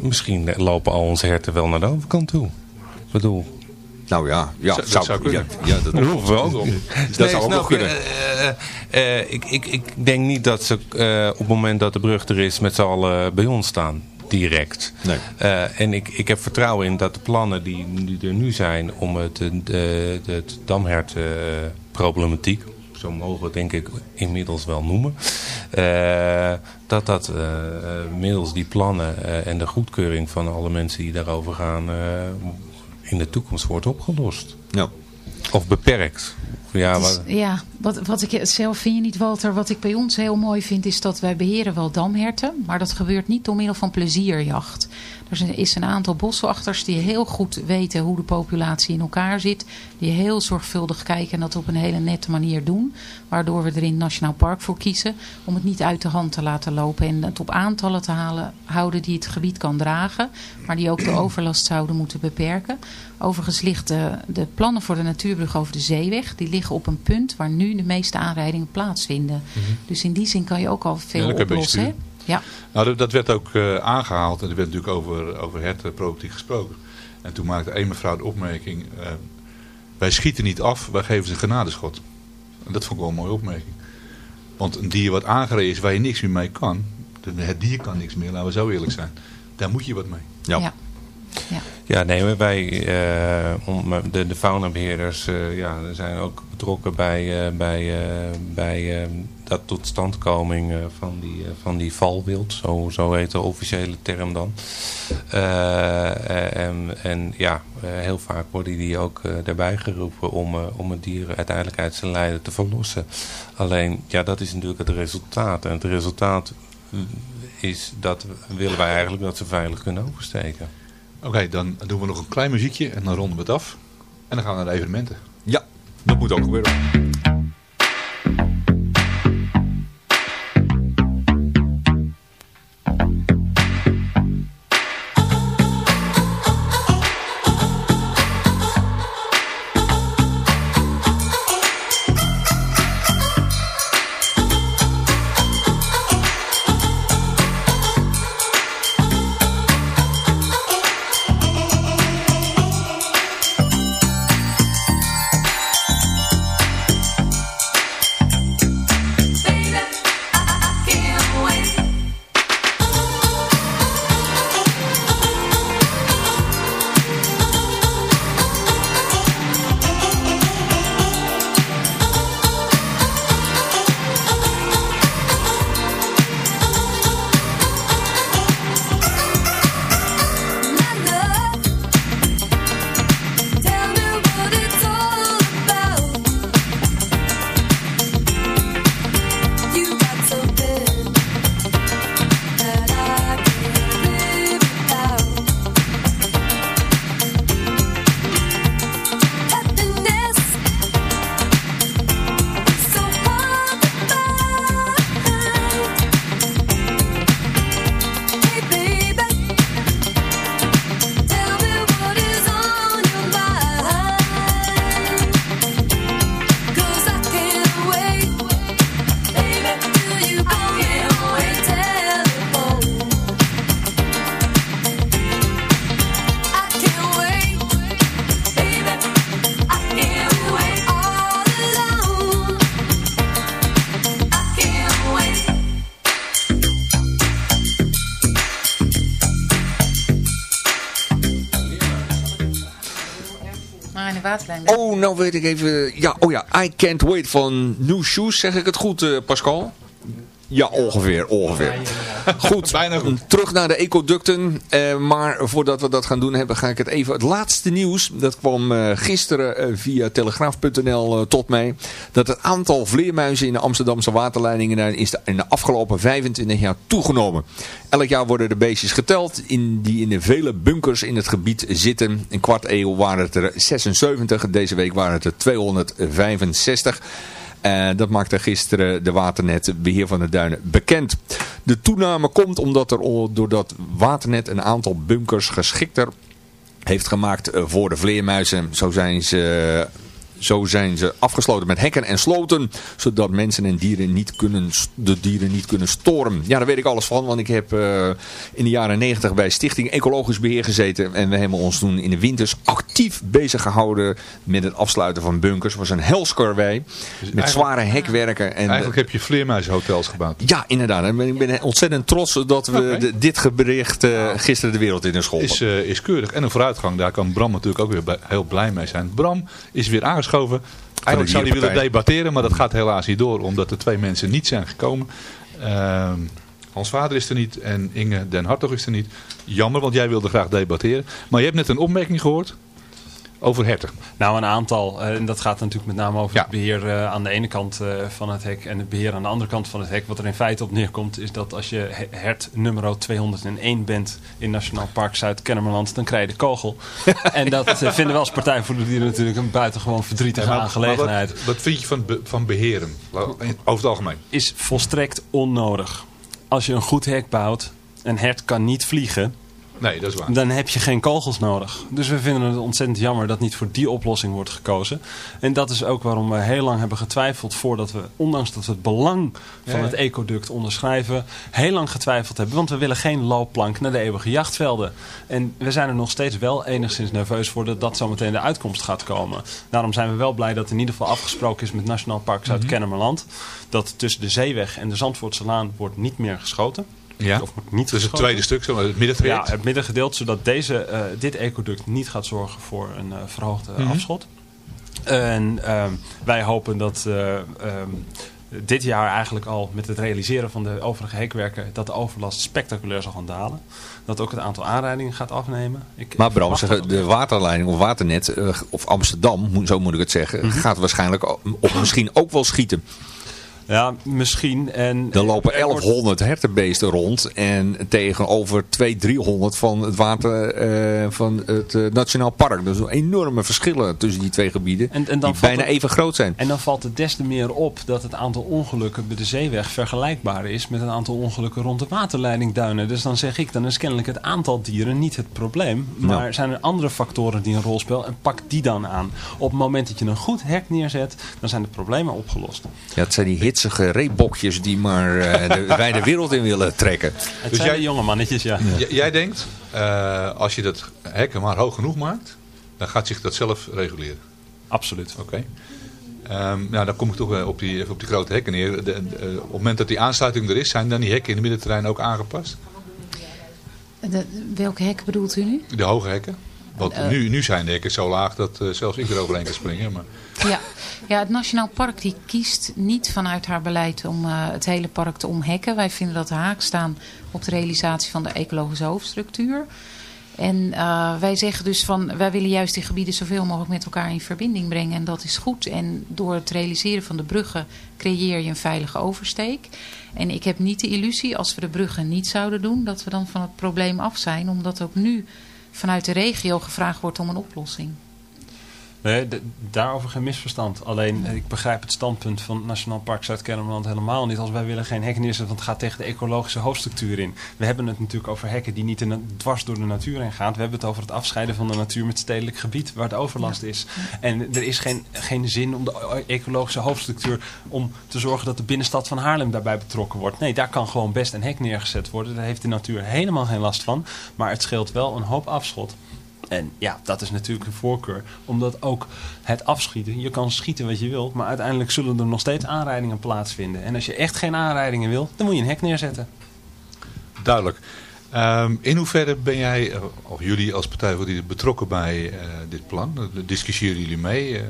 misschien lopen al onze herten wel naar de overkant toe. Ik bedoel, nou ja, ja zou, dat zou kunnen. Ja, ja, dat hoeft wel. Dat zou ook kunnen. Uh, uh, ik, ik, ik denk niet dat ze op het moment dat de brug er is met z'n allen bij ons staan. Direct. Nee. en ik, ik heb vertrouwen in dat de plannen die, die er nu zijn om het, de, het damhertproblematiek, zo mogen we het denk ik inmiddels wel noemen. Uh, dat dat middels die plannen en de goedkeuring van alle mensen die daarover gaan in de toekomst wordt opgelost. Ja. Of beperkt. Ja, wat... ja wat, wat ik zelf vind je niet Walter, wat ik bij ons heel mooi vind is dat wij beheren wel damherten. Maar dat gebeurt niet door middel van plezierjacht. Er is een aantal boswachters die heel goed weten hoe de populatie in elkaar zit. Die heel zorgvuldig kijken en dat op een hele nette manier doen. Waardoor we er in het Nationaal Park voor kiezen om het niet uit de hand te laten lopen. En het op aantallen te halen, houden die het gebied kan dragen. Maar die ook de overlast zouden moeten beperken. Overigens liggen de, plannen voor de natuurbrug over de zeeweg. Die liggen op een punt waar nu de meeste aanrijdingen plaatsvinden. Mhm. Dus in die zin kan je ook al veel ja, oplossen. Ja. Nou, dat, werd ook uh, aangehaald en er werd natuurlijk over, over hertenproblematiek gesproken. En toen maakte een mevrouw de opmerking, uh, wij schieten niet af, wij geven ze een genadeschot. En dat vond ik wel een mooie opmerking. Want een dier wat aangereden is waar je niks meer mee kan, het dier kan niks meer, laten we zo eerlijk zijn. Daar moet je wat mee. ja. ja. Ja, ja nee, wij, uh, de, de faunabeheerders uh, ja, zijn ook betrokken bij, bij, bij dat totstandkoming van, die, van die valwild. Zo, zo heet de officiële term dan. en, en ja, heel vaak worden die ook daarbij geroepen om, om het dier uiteindelijk uit zijn lijden te verlossen. Alleen, ja, dat is natuurlijk het resultaat. En het resultaat is dat willen wij eigenlijk dat ze veilig kunnen oversteken. Oké, dan doen we nog een klein muziekje en dan ronden we het af. En dan gaan we naar de evenementen. Ja, dat moet ook gebeuren. Weet ik even. Ja, oh ja, I Can't Wait van New Shoes. Zeg ik het goed, uh, Pascal? Ja, ongeveer, ongeveer. Goed, Bijna goed. terug naar de ecoducten. Uh, maar voordat we dat gaan doen, hebben, ga ik het even... Het laatste nieuws, dat kwam uh, gisteren uh, via telegraaf.nl tot mij. Dat het aantal vleermuizen in de Amsterdamse waterleidingen is in de afgelopen 25 jaar toegenomen. Elk jaar worden de beestjes geteld in, die in de vele bunkers in het gebied zitten. Een kwart eeuw waren het er 76, deze week waren het er 265. Dat maakte gisteren de Waternet, beheer van de duinen, bekend. De toename komt omdat er doordat Waternet een aantal bunkers geschikter heeft gemaakt eh, voor de vleermuizen. Zo zijn ze zo zijn ze afgesloten met hekken en sloten, zodat mensen en dieren niet kunnen, de dieren niet kunnen storen. Ja, daar weet ik alles van, want ik heb uh, in de jaren 90 bij Stichting Ecologisch Beheer gezeten. En we hebben ons toen in de winters actief bezig gehouden met het afsluiten van bunkers. Het was een helskarwei dus met zware hekwerken. En, eigenlijk heb je vleermuizenhotels gebouwd. Ja, inderdaad. En ik ben ontzettend trots dat we dit bericht uh, gisteren de wereld in de school is, uh, is keurig. En een vooruitgang, daar kan Bram natuurlijk ook weer heel blij mee zijn. Bram is weer Eigenlijk zou hij willen debatteren, maar dat gaat helaas niet door. Omdat er twee mensen niet zijn gekomen. Uh, Hans Vader is er niet en Inge Den Hartog is er niet. Jammer, want jij wilde graag debatteren. Maar je hebt net een opmerking gehoord over herten? Nou, een aantal. Eh, en dat gaat natuurlijk met name over het beheer eh, aan de ene kant eh, van het hek en het beheer aan de andere kant van het hek. Wat er in feite op neerkomt is dat als je hert nummer 201 bent in Nationaal Park Zuid-Kennemerland, dan krijg je de kogel. en dat vinden we als Partij voor de Dieren natuurlijk een buitengewoon verdrietige aangelegenheid. wat, vind je van, van beheren, over het algemeen? Is volstrekt onnodig. Als je een goed hek bouwt, een hert kan niet vliegen Nee, dat is waar. Dan heb je geen kogels nodig. Dus we vinden het ontzettend jammer dat niet voor die oplossing wordt gekozen. En dat is ook waarom we heel lang hebben getwijfeld voordat we, ondanks dat we het belang van het ecoduct onderschrijven, heel lang getwijfeld hebben. Want we willen geen loopplank naar de eeuwige jachtvelden. En we zijn er nog steeds wel enigszins nerveus voor dat dat zometeen de uitkomst gaat komen. Daarom zijn we wel blij dat in ieder geval afgesproken is met Nationaal Park Zuid-Kennemerland. Dat tussen de Zeeweg en de Zandvoortse Laan wordt niet meer geschoten. Ja. Of niet dus het tweede stuk, zo, het middentraject? Ja, het middengedeelte, zodat deze, uh, dit ecoduct niet gaat zorgen voor een uh, verhoogde mm -hmm. afschot. En uh, wij hopen dat uh, dit jaar eigenlijk al met het realiseren van de overige hekwerken... dat de overlast spectaculair zal gaan dalen. Dat ook het aantal aanrijdingen gaat afnemen. Ik, maar Bram, zeggen, de waterleiding of waternet, of Amsterdam, zo moet ik het zeggen... Mm -hmm. gaat waarschijnlijk of misschien ook wel schieten. Ja, misschien. En, er lopen 1100 hertenbeesten rond en tegenover 200, 300 van het water uh, van het uh, Nationaal Park. Dus enorme verschillen tussen die twee gebieden en, en dan die bijna even groot zijn. En dan valt het des te meer op dat het aantal ongelukken bij de zeeweg vergelijkbaar is met het aantal ongelukken rond de waterleidingduinen. Dus dan zeg ik, dan is kennelijk het aantal dieren niet het probleem. Maar ja. zijn er andere factoren die een rol spelen en pak die dan aan. Op het moment dat je een goed hek neerzet, dan zijn de problemen opgelost. Ja, het zijn die hits reebokjes die maar uh, de wijde wereld in willen trekken. Het dus zijn jij, jonge mannetjes, ja. Jij denkt, uh, als je dat hekken maar hoog genoeg maakt, dan gaat zich dat zelf reguleren? Absoluut. Oké. Okay. Um, nou, dan kom ik toch op die, even op die grote hekken neer. De, de, de, op het moment dat die aansluiting er is, zijn dan die hekken in het middenterrein ook aangepast? welke hekken bedoelt u nu? De hoge hekken. Want uh, nu, nu zijn de hekken zo laag dat uh, zelfs ik er overheen kan springen. Maar... Ja. ja, het Nationaal Park die kiest niet vanuit haar beleid om uh, het hele park te omhekken. Wij vinden dat haak staan op de realisatie van de ecologische hoofdstructuur. En wij zeggen dus van, wij willen juist die gebieden zoveel mogelijk met elkaar in verbinding brengen. En dat is goed. En door het realiseren van de bruggen creëer je een veilige oversteek. En ik heb niet de illusie, als we de bruggen niet zouden doen, dat we dan van het probleem af zijn. Omdat ook nu vanuit de regio gevraagd wordt om een oplossing. Nee, daarover geen misverstand. Alleen, ik begrijp het standpunt van Nationaal Park Zuid-Kennemerland helemaal niet. Als wij willen geen hekken neerzetten, want het gaat tegen de ecologische hoofdstructuur in. We hebben het natuurlijk over hekken die niet in, dwars door de natuur heen gaan. We hebben het over het afscheiden van de natuur met stedelijk gebied, waar het overlast is. En er is geen, geen zin om de ecologische hoofdstructuur, om te zorgen dat de binnenstad van Haarlem daarbij betrokken wordt. Nee, daar kan gewoon best een hek neergezet worden. Daar heeft de natuur helemaal geen last van. Maar het scheelt wel een hoop afschot. En ja, dat is natuurlijk een voorkeur. Omdat ook het afschieten, je kan schieten wat je wilt, maar uiteindelijk zullen er nog steeds aanrijdingen plaatsvinden. En als je echt geen aanrijdingen wil, dan moet je een hek neerzetten. Duidelijk. Um, in hoeverre ben jij, of jullie als Partij voor die betrokken bij dit plan? Discussiëren jullie mee?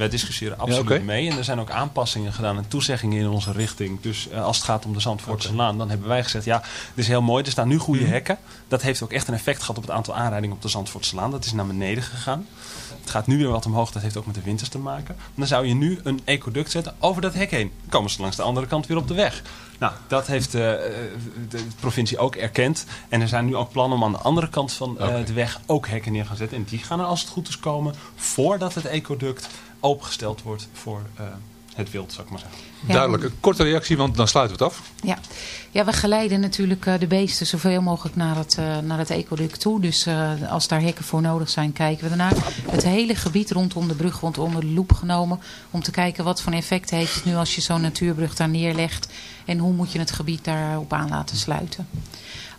Wij discussiëren absoluut mee. En er zijn ook aanpassingen gedaan en toezeggingen in onze richting. Dus uh, als het gaat om de Zandvoortse okay. Laan, dan hebben wij gezegd... ja, het is heel mooi, er staan nu goede mhm. hekken. Dat heeft ook echt een effect gehad op het aantal aanrijdingen op de Zandvoortse Laan. Dat is naar beneden gegaan. Het gaat nu weer wat omhoog, dat heeft ook met de winters te maken. Dan zou je nu een ecoduct zetten over dat hek heen. Dan komen ze langs de andere kant weer op de weg. Nou, dat heeft uh, de provincie ook erkend. En er zijn nu ook plannen om aan de andere kant van uh, de weg ook hekken neer gaan zetten. En die gaan er als het goed is komen voordat het ecoduct opengesteld wordt voor uh, het wild, zou ik maar zeggen. Duidelijk. Een korte reactie, want dan sluiten we het af. Ja, ja we geleiden natuurlijk uh, de beesten zoveel mogelijk naar het, uh, naar het ecoduct toe. Dus als daar hekken voor nodig zijn, kijken we daarnaar. Het hele gebied rondom de brug wordt onder de loep genomen. Om te kijken wat voor effect heeft het nu als je zo'n natuurbrug daar neerlegt. En hoe moet je het gebied daarop aan laten sluiten.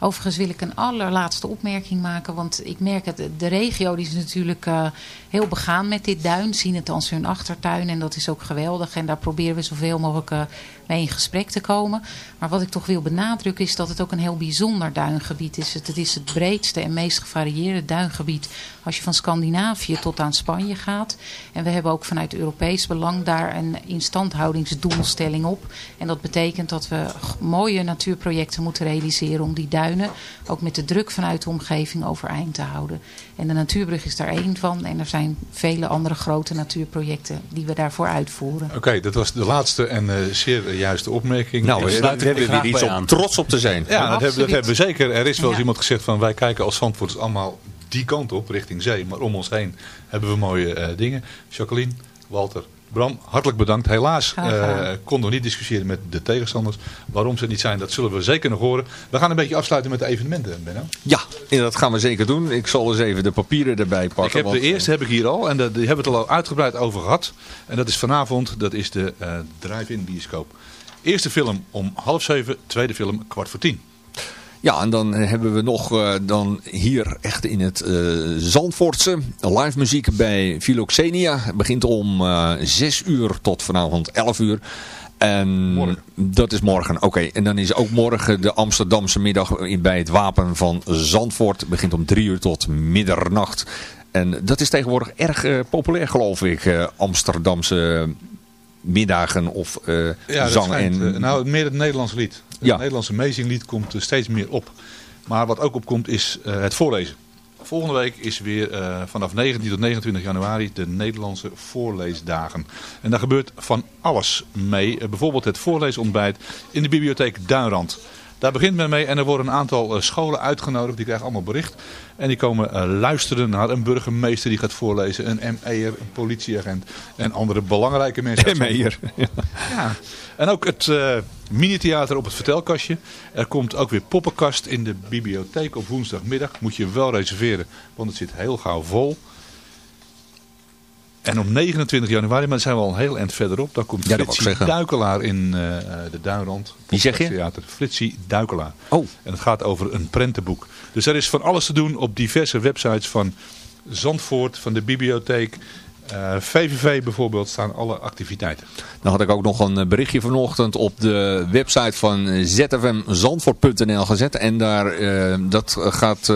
Overigens wil ik een allerlaatste opmerking maken. Want ik merk het, de regio die is natuurlijk uh, heel begaan met dit duin. Zien het als hun achtertuin en dat is ook geweldig. En daar proberen we zoveel mogelijk uh, mee in gesprek te komen. Maar wat ik toch wil benadrukken is dat het ook een heel bijzonder duingebied is. Het, is het breedste en meest gevarieerde duingebied als je van Scandinavië tot aan Spanje gaat. En we hebben ook vanuit Europees belang daar een instandhoudingsdoelstelling op. En dat betekent dat we mooie natuurprojecten moeten realiseren om die duinen ook met de druk vanuit de omgeving overeind te houden. En de Natuurbrug is daar één van. En er zijn vele andere grote natuurprojecten die we daarvoor uitvoeren. Oké, dat was de laatste en uh, zeer juiste opmerking. Nou, we hebben weer iets om trots op te zijn. Ja, dat hebben, dat hebben, we zeker. Er is wel eens iemand gezegd van wij kijken als Zandvoorters allemaal die kant op, richting zee. Maar om ons heen hebben we mooie uh, dingen. Jacqueline, Walter, Bram, hartelijk bedankt. Helaas uh, konden we niet discussiëren met de tegenstanders. Waarom ze niet zijn, dat zullen we zeker nog horen. We gaan een beetje afsluiten met de evenementen, Benno. Ja, en dat gaan we zeker doen. Ik zal eens even de papieren erbij pakken. Ik heb de eerste heb ik hier al en die hebben we het al uitgebreid over gehad. En dat is vanavond, dat is de uh, drive-in bioscoop. Eerste film om half zeven, tweede film kwart voor tien. Ja, en dan hebben we nog uh, dan hier echt in het uh, Zandvoortse live muziek bij Philoxenia. Het begint om uh, 6 uur tot vanavond 11 uur. En morgen. dat is morgen. Oké, en dan is ook morgen de Amsterdamse middag bij het Wapen van Zandvoort. Het begint om 3 uur tot middernacht. En dat is tegenwoordig erg populair geloof ik, Amsterdamse middagen of ja, zang. En... nou, meer het Nederlands lied. Het. Nederlandse meezinglied komt steeds meer op. Maar wat ook opkomt is uh, het voorlezen. Volgende week is weer uh, vanaf 19 tot 29 januari de Nederlandse voorleesdagen. En daar gebeurt van alles mee. Bijvoorbeeld het voorleesontbijt in de bibliotheek Duinrand. Daar begint men mee en er worden een aantal uh, scholen uitgenodigd. Die krijgen allemaal bericht. En die komen luisteren naar een burgemeester die gaat voorlezen. Een ME'er, een politieagent en andere belangrijke mensen. ME'er. Ja. ja. En ook het uh, mini-theater op het vertelkastje. Er komt ook weer poppenkast in de bibliotheek op woensdagmiddag. Moet je wel reserveren, want het zit heel gauw vol. En op 29 januari, maar dan zijn we al een heel eind verderop. Dan komt ja, Fritsie Duikelaar in uh, de Duinrand. Wie zeg je? Theater. Fritsie Duikelaar. Oh. En het gaat over een prentenboek. Dus er is van alles te doen op diverse websites van Zandvoort, van de bibliotheek, uh, eh, VVV bijvoorbeeld staan alle activiteiten. Dan had ik ook nog een eh, berichtje vanochtend op de website van zfmzandvoort.nl gezet. En daar, uh, dat gaat...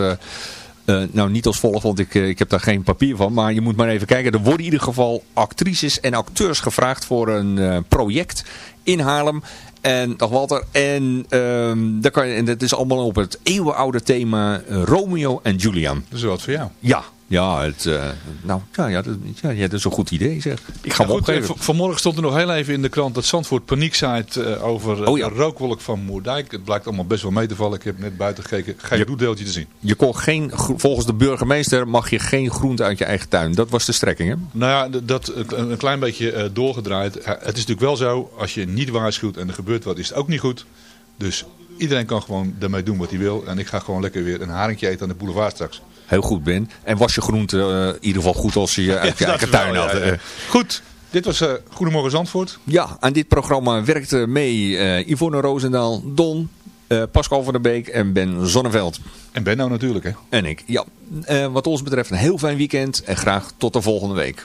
Uh, uh, nou, niet als volgt, want ik, ik heb daar geen papier van. Maar je moet maar even kijken. Er worden in ieder geval actrices en acteurs gevraagd voor een uh, project in Haarlem. En, nog Walter, en, um, daar kan je, en dat is allemaal op het eeuwenoude thema Romeo en Julia. Dat is wat voor jou. Ja, ja, het, uh, nou, ja, ja, dat, ja, ja, dat is een goed idee zeg. Ik ga ja, hem opgeven. Vanmorgen stond er nog heel even in de krant dat Zandvoort paniek zaait uh, over oh, ja. de rookwolk van Moerdijk. Het blijkt allemaal best wel mee te vallen. Ik heb net buiten gekeken, geen roetdeeltje te zien. Je kon geen, volgens de burgemeester mag je geen groente uit je eigen tuin. Dat was de strekking hè? Nou ja, dat een klein beetje doorgedraaid. Het is natuurlijk wel zo, als je niet waarschuwt en er gebeurt wat, is het ook niet goed. Dus iedereen kan gewoon daarmee doen wat hij wil. En ik ga gewoon lekker weer een haringje eten aan de boulevard straks heel goed bent. En was je groente uh, in ieder geval goed als je uit je eigen tuin had. Ja, ja. Goed. Dit was uh, Goedemorgen Zandvoort. Ja, aan dit programma werkte mee uh, Yvonne Roosendaal, Don, uh, Pascal van der Beek en Ben Zonneveld. En Ben nou natuurlijk hè. En ik, ja. wat ons betreft een heel fijn weekend en graag tot de volgende week.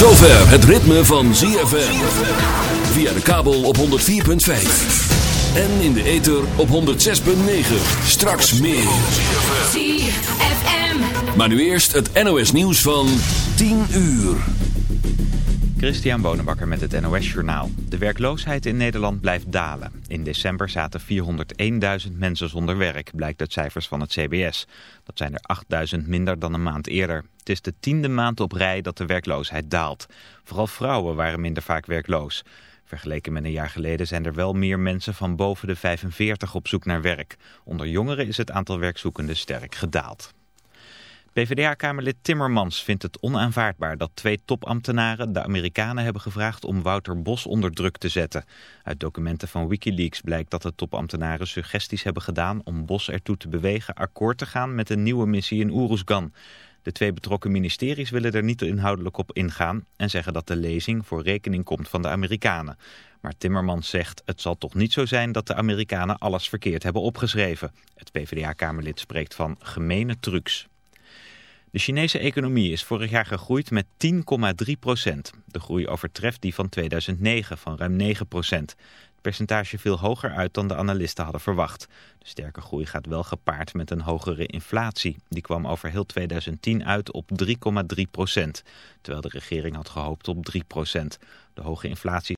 zover het ritme van ZFM. Via de kabel op 104.5. En in de ether op 106.9. Straks meer. ZFM. Maar nu eerst het NOS nieuws van 10 uur. Christian Bonenbakker met het NOS Journaal. De werkloosheid in Nederland blijft dalen. In december zaten 401.000 mensen zonder werk, blijkt uit cijfers van het CBS. Dat zijn er 8.000 minder dan een maand eerder. Het is de tiende maand op rij dat de werkloosheid daalt. Vooral vrouwen waren minder vaak werkloos. Vergeleken met een jaar geleden zijn er wel meer mensen van boven de 45 op zoek naar werk. Onder jongeren is het aantal werkzoekenden sterk gedaald. PvdA-kamerlid Timmermans vindt het onaanvaardbaar dat twee topambtenaren de Amerikanen hebben gevraagd om Wouter Bos onder druk te zetten. Uit documenten van Wikileaks blijkt dat de topambtenaren suggesties hebben gedaan om Bos ertoe te bewegen akkoord te gaan met een nieuwe missie in Oeruzgan. De twee betrokken ministeries willen er niet inhoudelijk op ingaan en zeggen dat de lezing voor rekening komt van de Amerikanen. Maar Timmermans zegt het zal toch niet zo zijn dat de Amerikanen alles verkeerd hebben opgeschreven. Het PvdA-kamerlid spreekt van gemene trucs. De Chinese economie is vorig jaar gegroeid met 10,3 procent. De groei overtreft die van 2009 van ruim 9 procent. Percentage viel hoger uit dan de analisten hadden verwacht. De sterke groei gaat wel gepaard met een hogere inflatie. Die kwam over heel 2010 uit op 3,3 procent. Terwijl de regering had gehoopt op 3 procent. De hoge inflatie